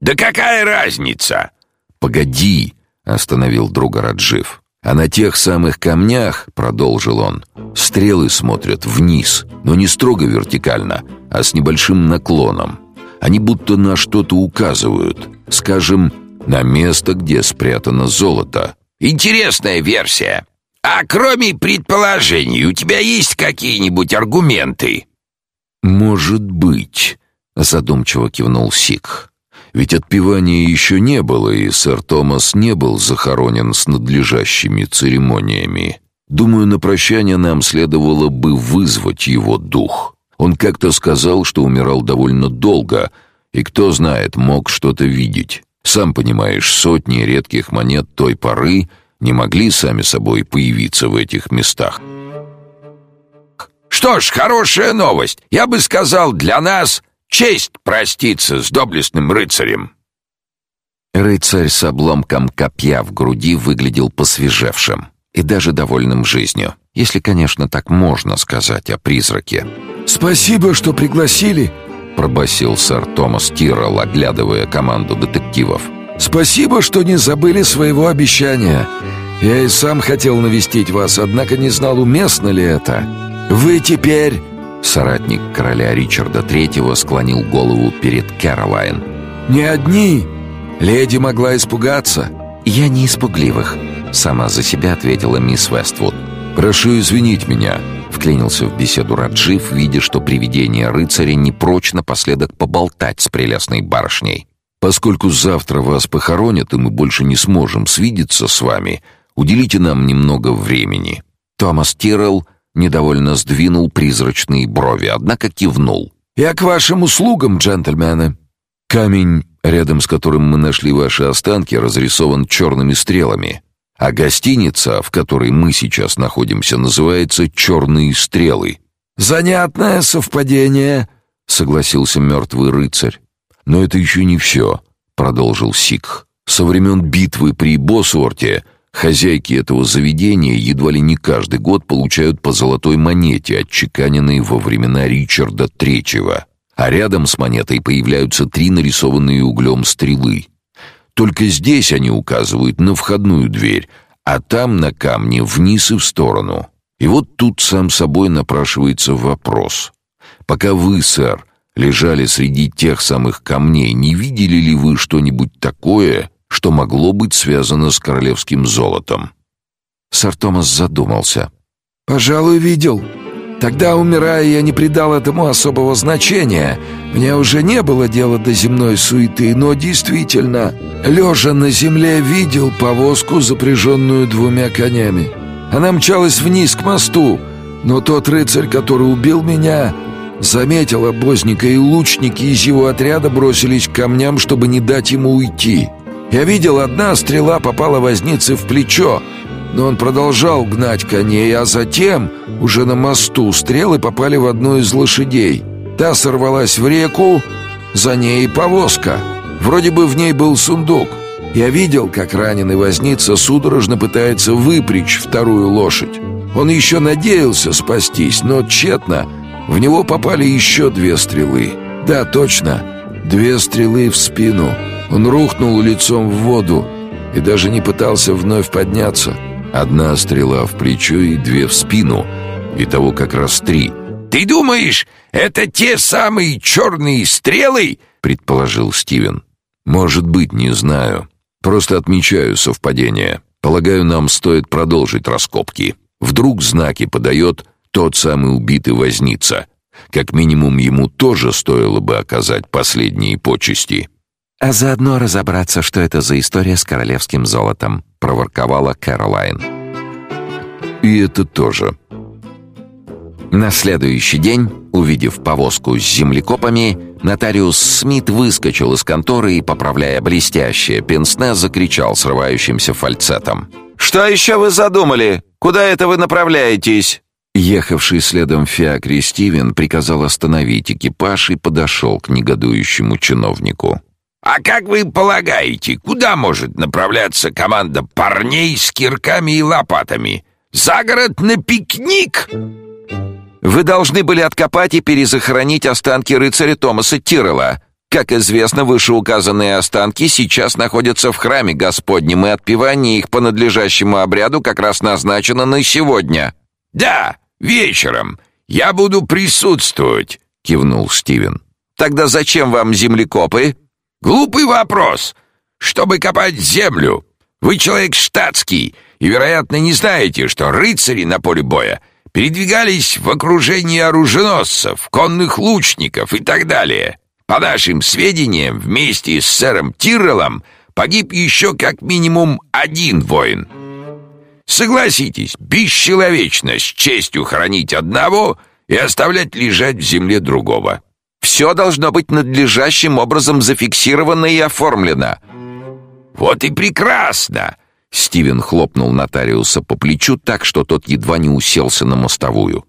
«Да какая разница?» «Погоди!» — остановил друга Раджив. «А на тех самых камнях, — продолжил он, — стрелы смотрят вниз, но не строго вертикально, а с небольшим наклоном. Они будто на что-то указывают, скажем, на место, где спрятано золото». «Интересная версия. А кроме предположений, у тебя есть какие-нибудь аргументы?» «Может быть», — задумчиво кивнул Сик. Ведь отпевания еще не было, и сэр Томас не был захоронен с надлежащими церемониями. Думаю, на прощание нам следовало бы вызвать его дух. Он как-то сказал, что умирал довольно долго, и кто знает, мог что-то видеть. Сам понимаешь, сотни редких монет той поры не могли сами собой появиться в этих местах. Что ж, хорошая новость. Я бы сказал, для нас Честь проститься с доблестным рыцарем!» Рыцарь с обломком копья в груди выглядел посвежевшим и даже довольным жизнью, если, конечно, так можно сказать о призраке. «Спасибо, что пригласили», — пробасил сэр Томас Тиррелл, оглядывая команду детективов. «Спасибо, что не забыли своего обещания. Я и сам хотел навестить вас, однако не знал, уместно ли это. Вы теперь Соратник короля Ричарда III склонил голову перед Кэролайн. «Не одни! Леди могла испугаться!» «Я не испугливых», — сама за себя ответила мисс Вествуд. «Прошу извинить меня», — вклинился в беседу Раджив, видя, что привидение рыцаря не прочь напоследок поболтать с прелестной барышней. «Поскольку завтра вас похоронят, и мы больше не сможем свидеться с вами, уделите нам немного времени». Томас Тиррелл Недовольно сдвинул призрачные брови, однако кивнул. «Я к вашим услугам, джентльмены!» Камень, рядом с которым мы нашли ваши останки, разрисован черными стрелами. А гостиница, в которой мы сейчас находимся, называется «Черные стрелы». «Занятное совпадение», — согласился мертвый рыцарь. «Но это еще не все», — продолжил Сикх. «Со времен битвы при Босворте Хозяйки этого заведения едва ли не каждый год получают по золотой монете, отчеканенной во времена Ричарда III, а рядом с монетой появляются три нарисованные углем стрелы. Только здесь они указывают на входную дверь, а там на камне вниз и в сторону. И вот тут сам собой напрашивается вопрос. Пока вы, сэр, лежали среди тех самых камней, не видели ли вы что-нибудь такое, что могло быть связано с королевским золотом. Сэр Томас задумался. «Пожалуй, видел. Тогда, умирая, я не придал этому особого значения. Мне уже не было дела до земной суеты, но действительно, лежа на земле, видел повозку, запряженную двумя конями. Она мчалась вниз к мосту, но тот рыцарь, который убил меня, заметил обозника, и лучники из его отряда бросились к камням, чтобы не дать ему уйти». Я видел, одна стрела попала вознице в плечо, но он продолжал гнать коней, а затем, уже на мосту, стрелы попали в одну из лошадей. Та сорвалась в реку, за ней повозка. Вроде бы в ней был сундук. Я видел, как раненый возница судорожно пытается выпрячь вторую лошадь. Он еще надеялся спастись, но тщетно. В него попали еще две стрелы. Да, точно, две стрелы в спину. Он рухнул лицом в воду и даже не пытался вновь подняться. Одна стрела в плечо и две в спину, и того как раз три. «Ты думаешь, это те самые черные стрелы?» — предположил Стивен. «Может быть, не знаю. Просто отмечаю совпадение. Полагаю, нам стоит продолжить раскопки. Вдруг знаки подает тот самый убитый возница. Как минимум, ему тоже стоило бы оказать последние почести» а заодно разобраться, что это за история с королевским золотом», — проворковала Кэролайн. «И это тоже». На следующий день, увидев повозку с землекопами, нотариус Смит выскочил из конторы и, поправляя блестящее пенсне, закричал срывающимся фальцетом. «Что еще вы задумали? Куда это вы направляетесь?» Ехавший следом Фиакри Стивен приказал остановить экипаж и подошел к негодующему чиновнику. А как вы полагаете, куда может направляться команда парней с кирками и лопатами? За город на пикник? Вы должны были откопать и перезахоронить останки рыцаря Томаса Тиррелла. Как известно, вышеуказанные останки сейчас находятся в храме Господнем, и отпевание их по надлежащему обряду как раз назначено на сегодня». «Да, вечером. Я буду присутствовать», — кивнул Стивен. «Тогда зачем вам землекопы?» «Глупый вопрос. Чтобы копать землю. Вы человек штатский и, вероятно, не знаете, что рыцари на поле боя передвигались в окружении оруженосцев, конных лучников и так далее». По нашим сведениям, вместе с сэром Тирреллом погиб еще как минимум один воин. Согласитесь, бесчеловечно с честью хранить одного и оставлять лежать в земле другого. Все должно быть надлежащим образом зафиксировано и оформлено. Вот и прекрасно. Стивен хлопнул нотариуса по плечу так, что тот едва не уселся на мостовую.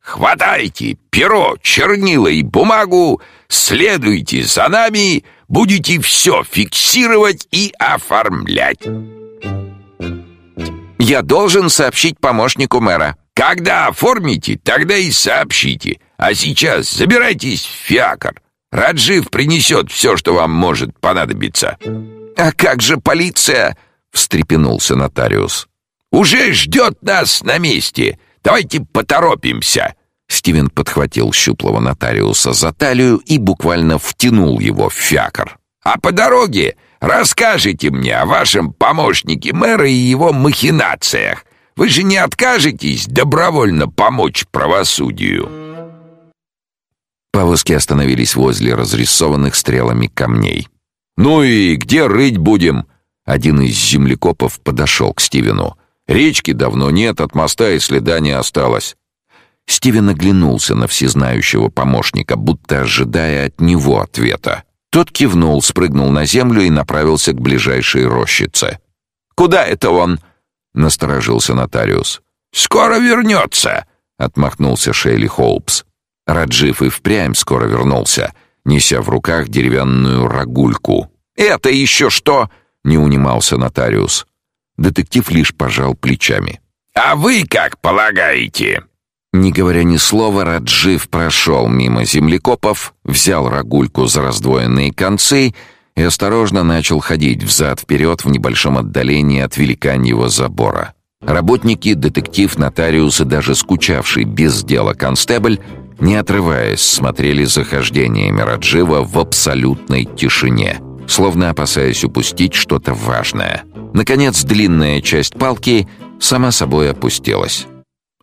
Хватайте перо, чернила и бумагу, следуйте за нами, будете все фиксировать и оформлять. Я должен сообщить помощнику мэра. Когда оформите, тогда и сообщите. А сейчас забирайтесь в фиакр. Раджив принесет все, что вам может понадобиться. А как же полиция? встрепенулся нотариус. Уже ждет нас на месте. Давайте поторопимся!» Стивен подхватил щуплого нотариуса за талию и буквально втянул его в фиакр. «А по дороге расскажите мне о вашем помощнике мэра и его махинациях. Вы же не откажетесь добровольно помочь правосудию?» Повозки остановились возле разрисованных стрелами камней. «Ну и где рыть будем?» Один из землекопов подошел к Стивену. Речки давно нет, от моста и следа не осталось. Стивен оглянулся на всезнающего помощника, будто ожидая от него ответа. Тот кивнул, спрыгнул на землю и направился к ближайшей рощице. «Куда это он?» — насторожился нотариус. «Скоро вернется!» — отмахнулся Шейли Холпс. Раджив и впрямь скоро вернулся, неся в руках деревянную рогульку. «Это еще что?» — не унимался нотариус. Детектив лишь пожал плечами. «А вы как полагаете?» Не говоря ни слова, Раджив прошел мимо землекопов, взял рогульку за раздвоенные концы и осторожно начал ходить взад-вперед в небольшом отдалении от великаньего забора. Работники, детектив, нотариус и даже скучавший без дела констебль, не отрываясь, смотрели за хождениями Раджива в абсолютной тишине, словно опасаясь упустить что-то важное. Наконец, длинная часть палки сама собой опустилась.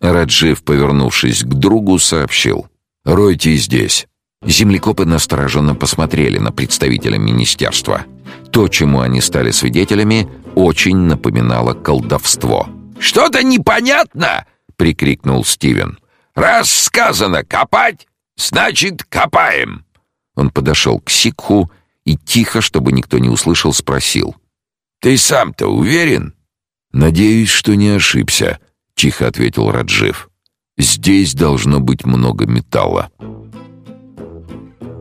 Раджив, повернувшись к другу, сообщил. «Ройте здесь». Землекопы настороженно посмотрели на представителя министерства. То, чему они стали свидетелями, очень напоминало колдовство. «Что-то непонятно!» — прикрикнул Стивен. «Раз сказано копать, значит, копаем!» Он подошел к Сикху и тихо, чтобы никто не услышал, спросил. «Ты сам-то уверен?» «Надеюсь, что не ошибся», тихо ответил Раджив. Здесь должно быть много металла.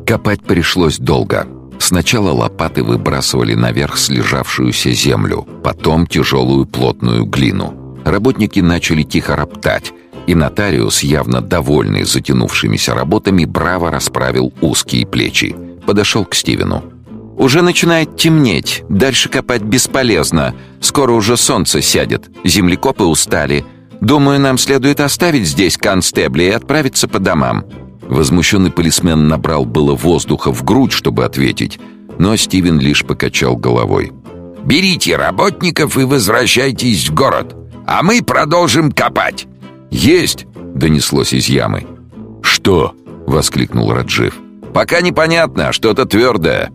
Копать пришлось долго. Сначала лопаты выбрасывали наверх слежавшуюся землю, потом тяжелую плотную глину. Работники начали тихо роптать, и нотариус, явно довольный затянувшимися работами, браво расправил узкие плечи. Подошел к Стивену. «Уже начинает темнеть. Дальше копать бесполезно. Скоро уже солнце сядет. Землекопы устали. Думаю, нам следует оставить здесь констебли и отправиться по домам». Возмущенный полисмен набрал было воздуха в грудь, чтобы ответить, но Стивен лишь покачал головой. «Берите работников и возвращайтесь в город, а мы продолжим копать». «Есть!» — донеслось из ямы. «Что?» — воскликнул Раджив. «Пока непонятно, что-то твердое».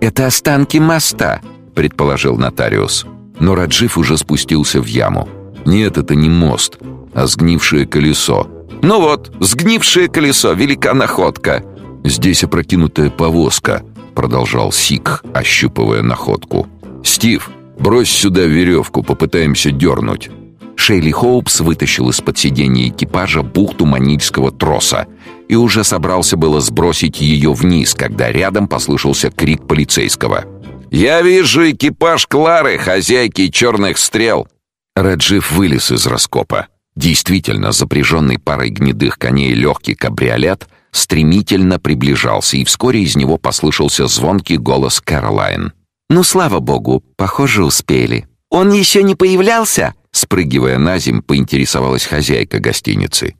«Это останки моста», — предположил нотариус. Но Раджив уже спустился в яму. Нет, это не мост, а сгнившее колесо. Ну вот, сгнившее колесо, велика находка. Здесь опрокинутая повозка, продолжал Сик, ощупывая находку. Стив, брось сюда веревку, попытаемся дернуть. Шейли Хоупс вытащил из-под сиденья экипажа бухту манильского троса и уже собрался было сбросить ее вниз, когда рядом послышался крик полицейского. «Я вижу экипаж Клары, хозяйки черных стрел!» Раджив вылез из раскопа. Действительно, запряженный парой гнедых коней легкий кабриолет стремительно приближался, и вскоре из него послышался звонкий голос Кэролайн. «Ну, слава богу, похоже, успели». «Он еще не появлялся?» Спрыгивая на земь, поинтересовалась хозяйка гостиницы.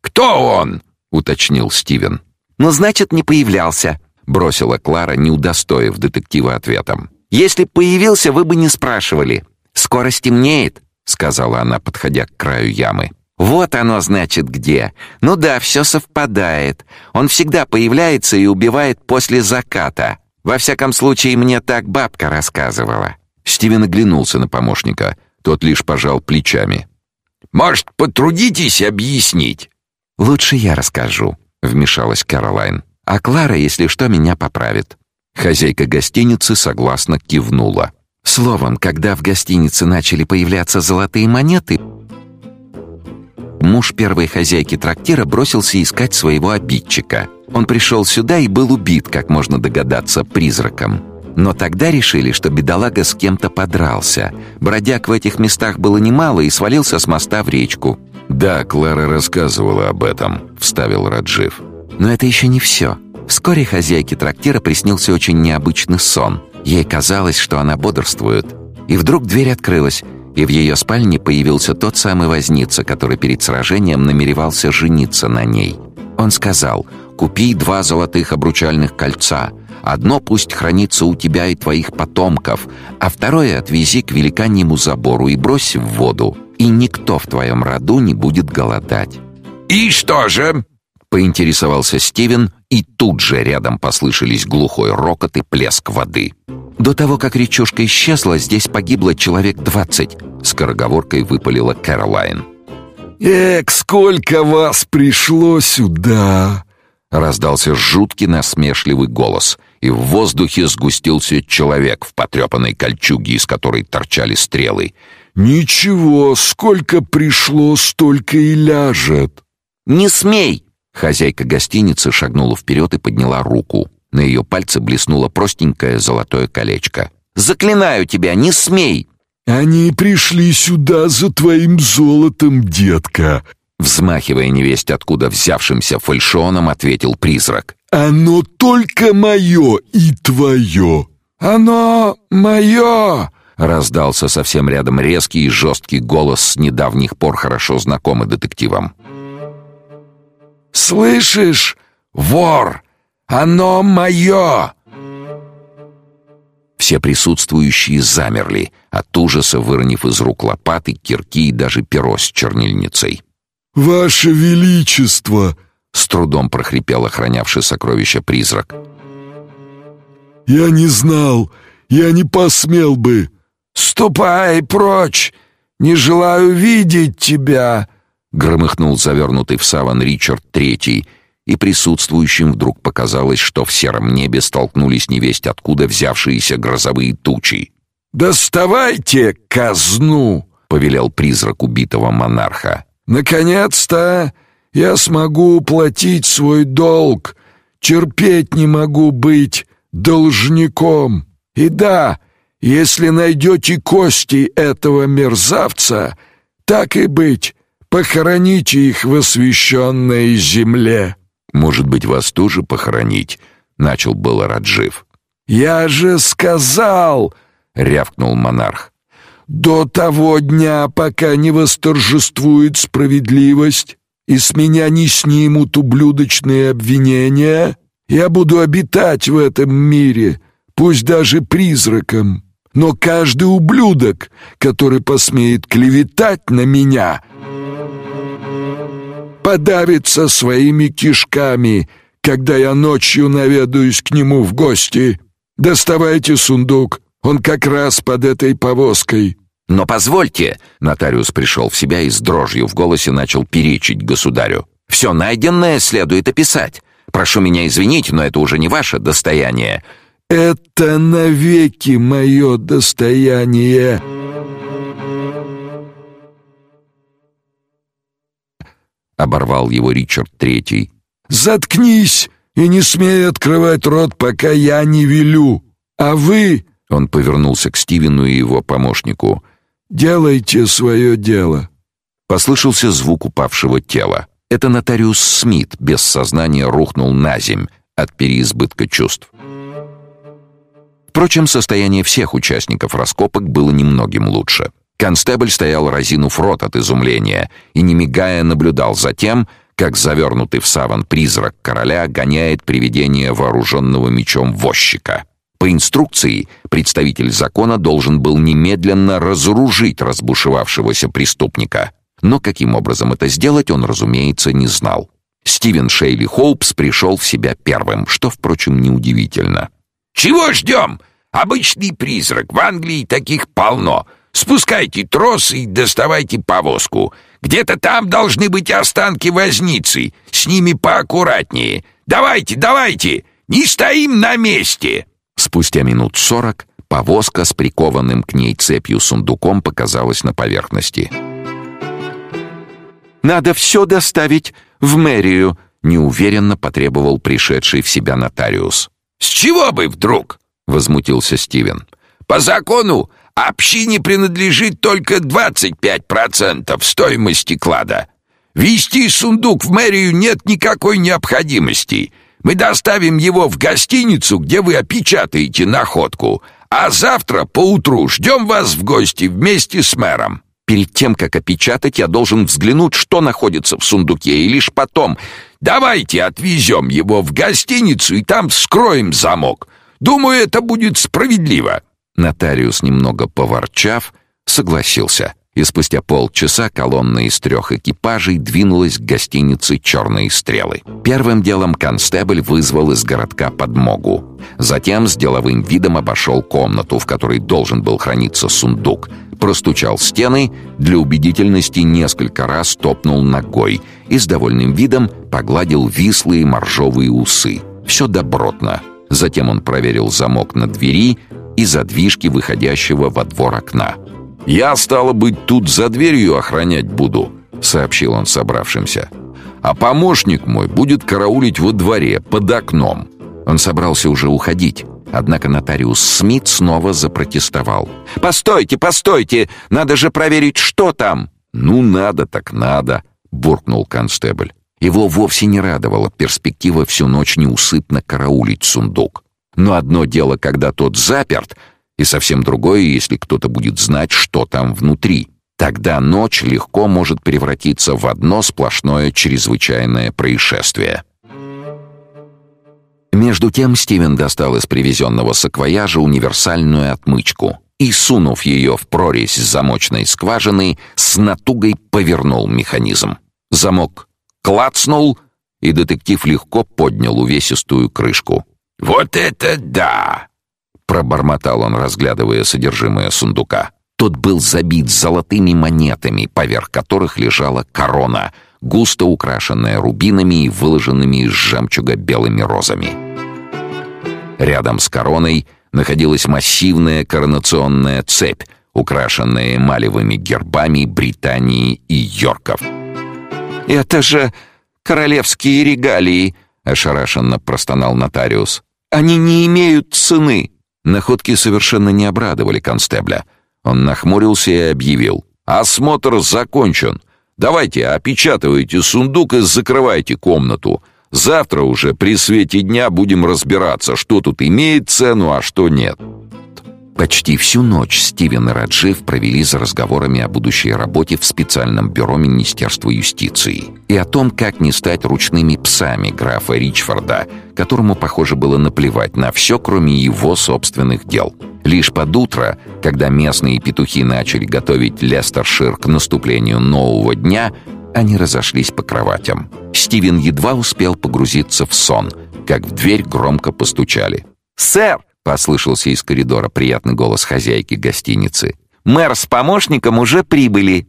«Кто он?» — уточнил Стивен. «Ну, значит, не появлялся», — бросила Клара, не удостоив детектива ответом. «Если появился, вы бы не спрашивали. Скоро стемнеет», — сказала она, подходя к краю ямы. «Вот оно, значит, где. Ну да, все совпадает. Он всегда появляется и убивает после заката. Во всяком случае, мне так бабка рассказывала». Стивен оглянулся на помощника. Тот лишь пожал плечами. «Может, потрудитесь объяснить?» «Лучше я расскажу», — вмешалась Кэролайн. «А Клара, если что, меня поправит». Хозяйка гостиницы согласно кивнула. Словом, когда в гостинице начали появляться золотые монеты, муж первой хозяйки трактира бросился искать своего обидчика. Он пришел сюда и был убит, как можно догадаться, призраком. Но тогда решили, что бедолага с кем-то подрался. Бродяг в этих местах было немало и свалился с моста в речку. «Да, Клара рассказывала об этом», — вставил Раджив. Но это еще не все. Вскоре хозяйке трактира приснился очень необычный сон. Ей казалось, что она бодрствует. И вдруг дверь открылась, и в ее спальне появился тот самый возница, который перед сражением намеревался жениться на ней. Он сказал «Купи два золотых обручальных кольца. Одно пусть хранится у тебя и твоих потомков, а второе отвези к великаньему забору и брось в воду, и никто в твоем роду не будет голодать». «И что же?» — поинтересовался Стивен, и тут же рядом послышались глухой рокот и плеск воды. «До того, как речушка исчезла, здесь погибло человек двадцать», — скороговоркой выпалила Кэролайн. «Эк, сколько вас пришло сюда!» Раздался жуткий насмешливый голос, и в воздухе сгустился человек в потрепанной кольчуге, из которой торчали стрелы. «Ничего, сколько пришло, столько и ляжет!» «Не смей!» Хозяйка гостиницы шагнула вперед и подняла руку. На ее пальце блеснуло простенькое золотое колечко. «Заклинаю тебя, не смей!» «Они пришли сюда за твоим золотом, детка!» Взмахивая невесть откуда взявшимся фальшоном, ответил призрак. «Оно только мое и твое!» «Оно мое!» Раздался совсем рядом резкий и жесткий голос с недавних пор хорошо знакомый детективам. «Слышишь, вор? Оно мое!» Все присутствующие замерли, от ужаса выронив из рук лопаты, кирки и даже перо с чернильницей. «Ваше Величество!» — с трудом прохрипел охранявший сокровища призрак. «Я не знал, я не посмел бы!» «Ступай прочь! Не желаю видеть тебя!» Громыхнул завернутый в саван Ричард Третий, и присутствующим вдруг показалось, что в сером небе столкнулись невесть откуда взявшиеся грозовые тучи. «Доставайте казну!» — повелел призрак убитого монарха. «Наконец-то я смогу уплатить свой долг. Терпеть не могу быть должником. И да, если найдете кости этого мерзавца, так и быть, Похороните их в освященной земле. Может быть, вас тоже похоронить? начал было Раджив. Я же сказал, рявкнул монарх. До того дня, пока не восторжествует справедливость и с меня не снимут ублюдочные обвинения, я буду обитать в этом мире, пусть даже призраком. Но каждый ублюдок, который посмеет клеветать на меня, подавится своими кишками, когда я ночью наведаюсь к нему в гости. Доставайте сундук, он как раз под этой повозкой». «Но позвольте!» — нотариус пришел в себя и с дрожью в голосе начал перечить государю. «Все найденное следует описать. Прошу меня извинить, но это уже не ваше достояние». «Это навеки мое достояние!» оборвал его Ричард Третий. Заткнись и не смей открывать рот, пока я не велю. А вы, он повернулся к Стивену и его помощнику. Делайте свое дело. Послышался звук упавшего тела. Это нотариус Смит без сознания рухнул на земь от переизбытка чувств. Впрочем, состояние всех участников раскопок было немногим лучше. Констебль стоял разинув рот от изумления и, не мигая, наблюдал за тем, как завернутый в саван призрак короля гоняет привидение вооруженного мечом возчика. По инструкции представитель закона должен был немедленно разоружить разбушевавшегося преступника. Но каким образом это сделать, он, разумеется, не знал. Стивен Шейли Хоупс пришел в себя первым, что, впрочем, неудивительно. «Чего ждем? Обычный призрак. В Англии таких полно. Спускайте трос и доставайте повозку. Где-то там должны быть останки возницы. С ними поаккуратнее. Давайте, давайте! Не стоим на месте!» Спустя минут сорок повозка с прикованным к ней цепью сундуком показалась на поверхности. «Надо все доставить в мэрию», — неуверенно потребовал пришедший в себя нотариус. «С чего бы вдруг?» — возмутился Стивен. «По закону общине принадлежит только 25% стоимости клада. Вести сундук в мэрию нет никакой необходимости. Мы доставим его в гостиницу, где вы опечатаете находку, а завтра поутру ждем вас в гости вместе с мэром». Перед тем, как опечатать, я должен взглянуть, что находится в сундуке, и лишь потом... Давайте отвезем его в гостиницу и там вскроем замок. Думаю, это будет справедливо. Нотариус, немного поворчав, согласился. И спустя полчаса колонна из трех экипажей двинулась к гостинице «Черные стрелы». Первым делом констебль вызвал из городка подмогу. Затем с деловым видом обошел комнату, в которой должен был храниться сундук — простучал стены, для убедительности несколько раз топнул ногой и с довольным видом погладил вислые моржовые усы. Все добротно. Затем он проверил замок на двери и задвижки выходящего во двор окна. «Я, стало быть, тут за дверью охранять буду», — сообщил он собравшимся. «А помощник мой будет караулить во дворе, под окном». Он собрался уже уходить, Однако нотариус Смит снова запротестовал. «Постойте, постойте! Надо же проверить, что там!» «Ну, надо так надо!» — буркнул констебль. Его вовсе не радовала перспектива всю ночь неусыпно караулить сундук. Но одно дело, когда тот заперт, и совсем другое, если кто-то будет знать, что там внутри. Тогда ночь легко может превратиться в одно сплошное чрезвычайное происшествие. Между тем Стивен достал из привезенного саквояжа универсальную отмычку и, сунув ее в прорезь замочной скважины, с натугой повернул механизм. Замок клацнул, и детектив легко поднял увесистую крышку. «Вот это да!» — пробормотал он, разглядывая содержимое сундука. Тот был забит золотыми монетами, поверх которых лежала корона — густо украшенная рубинами и выложенными из жемчуга белыми розами. Рядом с короной находилась массивная коронационная цепь, украшенная эмалевыми гербами Британии и Йорков. «Это же королевские регалии!» — ошарашенно простонал нотариус. «Они не имеют цены!» Находки совершенно не обрадовали констебля. Он нахмурился и объявил. «Осмотр закончен. Давайте опечатывайте сундук и закрывайте комнату. Завтра уже при свете дня будем разбираться, что тут имеет цену, а что нет. Почти всю ночь Стивен и Раджив провели за разговорами о будущей работе в специальном бюро Министерства юстиции и о том, как не стать ручными псами графа Ричфорда, которому, похоже, было наплевать на все, кроме его собственных дел. Лишь под утро, когда местные петухи начали готовить Лестершир к наступлению нового дня, они разошлись по кроватям. Стивен едва успел погрузиться в сон, как в дверь громко постучали. «Сэр!» Послышался из коридора приятный голос хозяйки гостиницы. «Мэр с помощником уже прибыли!»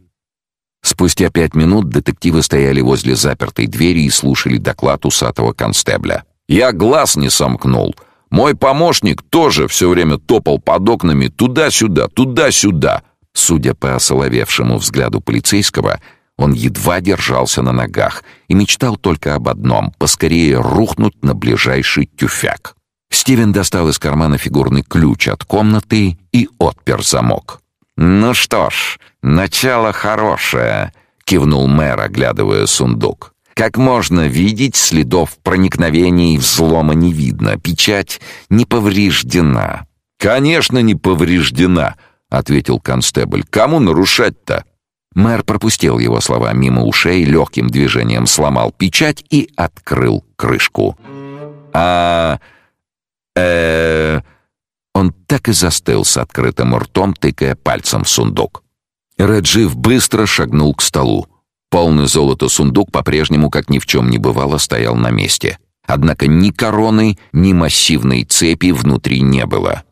Спустя пять минут детективы стояли возле запертой двери и слушали доклад усатого констебля. «Я глаз не сомкнул. Мой помощник тоже все время топал под окнами туда-сюда, туда-сюда». Судя по осоловевшему взгляду полицейского, он едва держался на ногах и мечтал только об одном — поскорее рухнуть на ближайший тюфяк. Стивен достал из кармана фигурный ключ от комнаты и отпер замок. «Ну что ж, начало хорошее», кивнул мэр, оглядывая сундук. Как можно видеть, следов проникновения и взлома не видно. Печать не повреждена. Конечно, не повреждена, ответил констебль. Кому нарушать-то? Мэр пропустил его слова мимо ушей, легким движением сломал печать и открыл крышку. А э он так и застыл с открытым ртом, тыкая пальцем в сундук. Раджив быстро шагнул к столу. Полный золото сундук по-прежнему, как ни в чем не бывало, стоял на месте. Однако ни короны, ни массивной цепи внутри не было.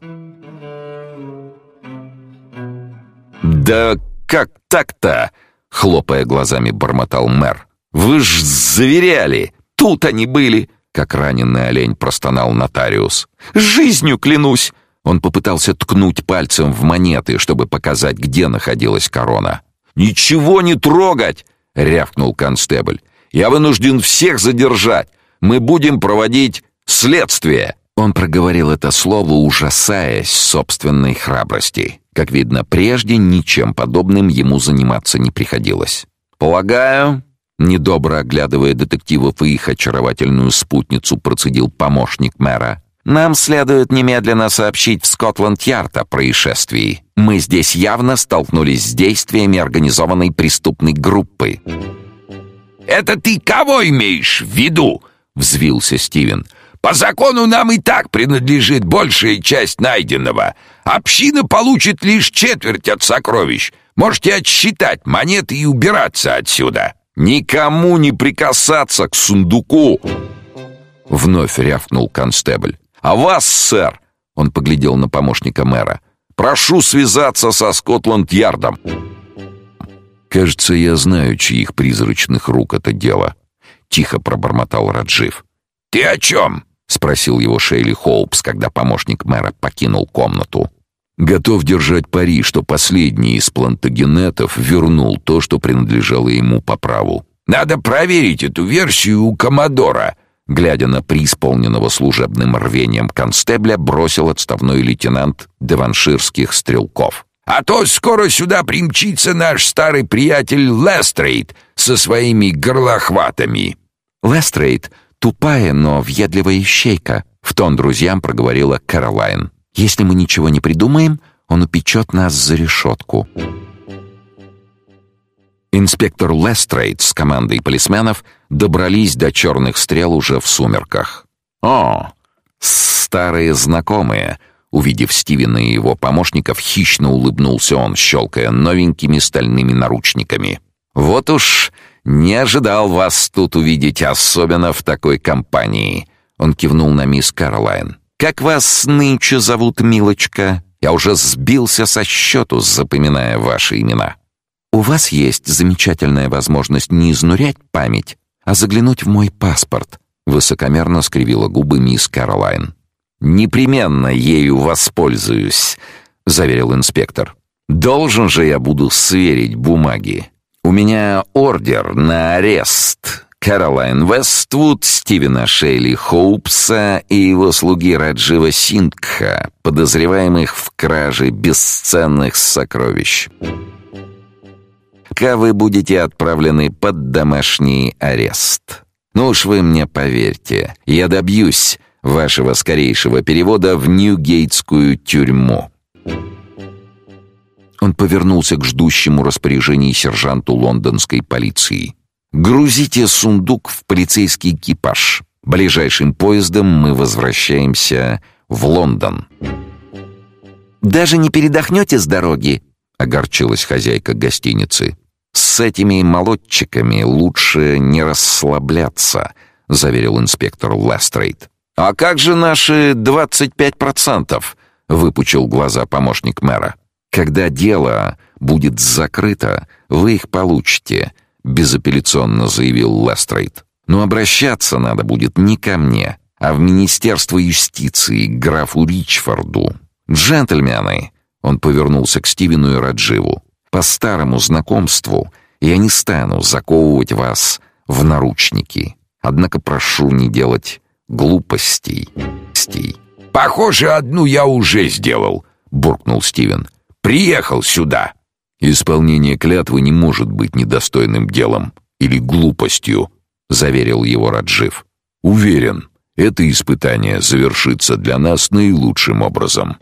«Да как так-то?» — хлопая глазами, бормотал мэр. «Вы ж заверяли! Тут они были!» Как раненый олень простонал нотариус. «Жизнью клянусь!» Он попытался ткнуть пальцем в монеты, чтобы показать, где находилась корона. «Ничего не трогать!» — рявкнул констебль. «Я вынужден всех задержать. Мы будем проводить следствие!» Он проговорил это слово, ужасаясь собственной храбрости. Как видно, прежде ничем подобным ему заниматься не приходилось. «Полагаю, Недобро оглядывая детективов и их очаровательную спутницу, процедил помощник мэра. Нам следует немедленно сообщить в Скотланд-Ярд о происшествии. Мы здесь явно столкнулись с действиями организованной преступной группы. Это ты кого имеешь в виду? взвился Стивен. По закону нам и так принадлежит большая часть найденного. Община получит лишь четверть от сокровищ. Можете отсчитать монеты и убираться отсюда. Никому не прикасаться к сундуку!» Вновь рявкнул констебль. «А вас, сэр!» Он поглядел на помощника мэра. «Прошу связаться со Скотланд-Ярдом!» «Кажется, я знаю, чьих призрачных рук это дело», — тихо пробормотал Раджив. «Ты о чем?» — спросил его Шейли Хоупс, когда помощник мэра покинул комнату. Готов держать пари, что последний из плантагенетов вернул то, что принадлежало ему по праву. Надо проверить эту версию у коммодора. Глядя на преисполненного служебным рвением констебля, бросил отставной лейтенант деванширских стрелков. А то скоро сюда примчится наш старый приятель Лестрейд со своими горлохватами. Лестрейд — тупая, но въедливая ищейка, — в тон друзьям проговорила Кэролайн. Если мы ничего не придумаем, он упечет нас за решетку. Инспектор Лестрейд с командой полисменов добрались до черных стрел уже в сумерках. О, старые знакомые. Увидев Стивена и его помощников, хищно улыбнулся он, щелкая новенькими стальными наручниками. Вот уж не ожидал вас тут увидеть, особенно в такой компании. Он кивнул на мисс Кэролайн. Как вас нынче зовут, милочка? Я уже сбился со счету, запоминая ваши имена. У вас есть замечательная возможность не изнурять память, а заглянуть в мой паспорт. Высокомерно скривила губы мисс Кэролайн. Непременно ею воспользуюсь, заверил инспектор. Должен же я буду сверить бумаги. У меня ордер на арест Кэролайн Вествуд, Стивена Шейли Хоупса и его слуги Раджива Сингха, подозреваемых в краже бесценных сокровищ. Ка вы будете отправлены под домашний арест. Ну уж вы мне поверьте, я добьюсь вашего скорейшего перевода в Ньюгейтскую тюрьму. Он повернулся к ждущему распоряжений сержанту лондонской полиции. Грузите сундук в полицейский экипаж. Ближайшим поездом мы возвращаемся в Лондон. Даже не передохнете с дороги, огорчилась хозяйка гостиницы. С этими молодчиками лучше не расслабляться, заверил инспектор Лестрейд. А как же наши 25%? выпучил глаза помощник мэра. Когда дело будет закрыто, вы их получите безапелляционно заявил Лестрейд. Но обращаться надо будет не ко мне, а в Министерство юстиции, к графу Ричфорду. Джентльмены, он повернулся к Стивену и Радживу. По старому знакомству я не стану заковывать вас в наручники. Однако прошу не делать глупостей. Стей. Похоже, одну я уже сделал, буркнул Стивен. Приехал сюда. Исполнение клятвы не может быть недостойным делом или глупостью, заверил его Раджив. Уверен, это испытание завершится для нас наилучшим образом.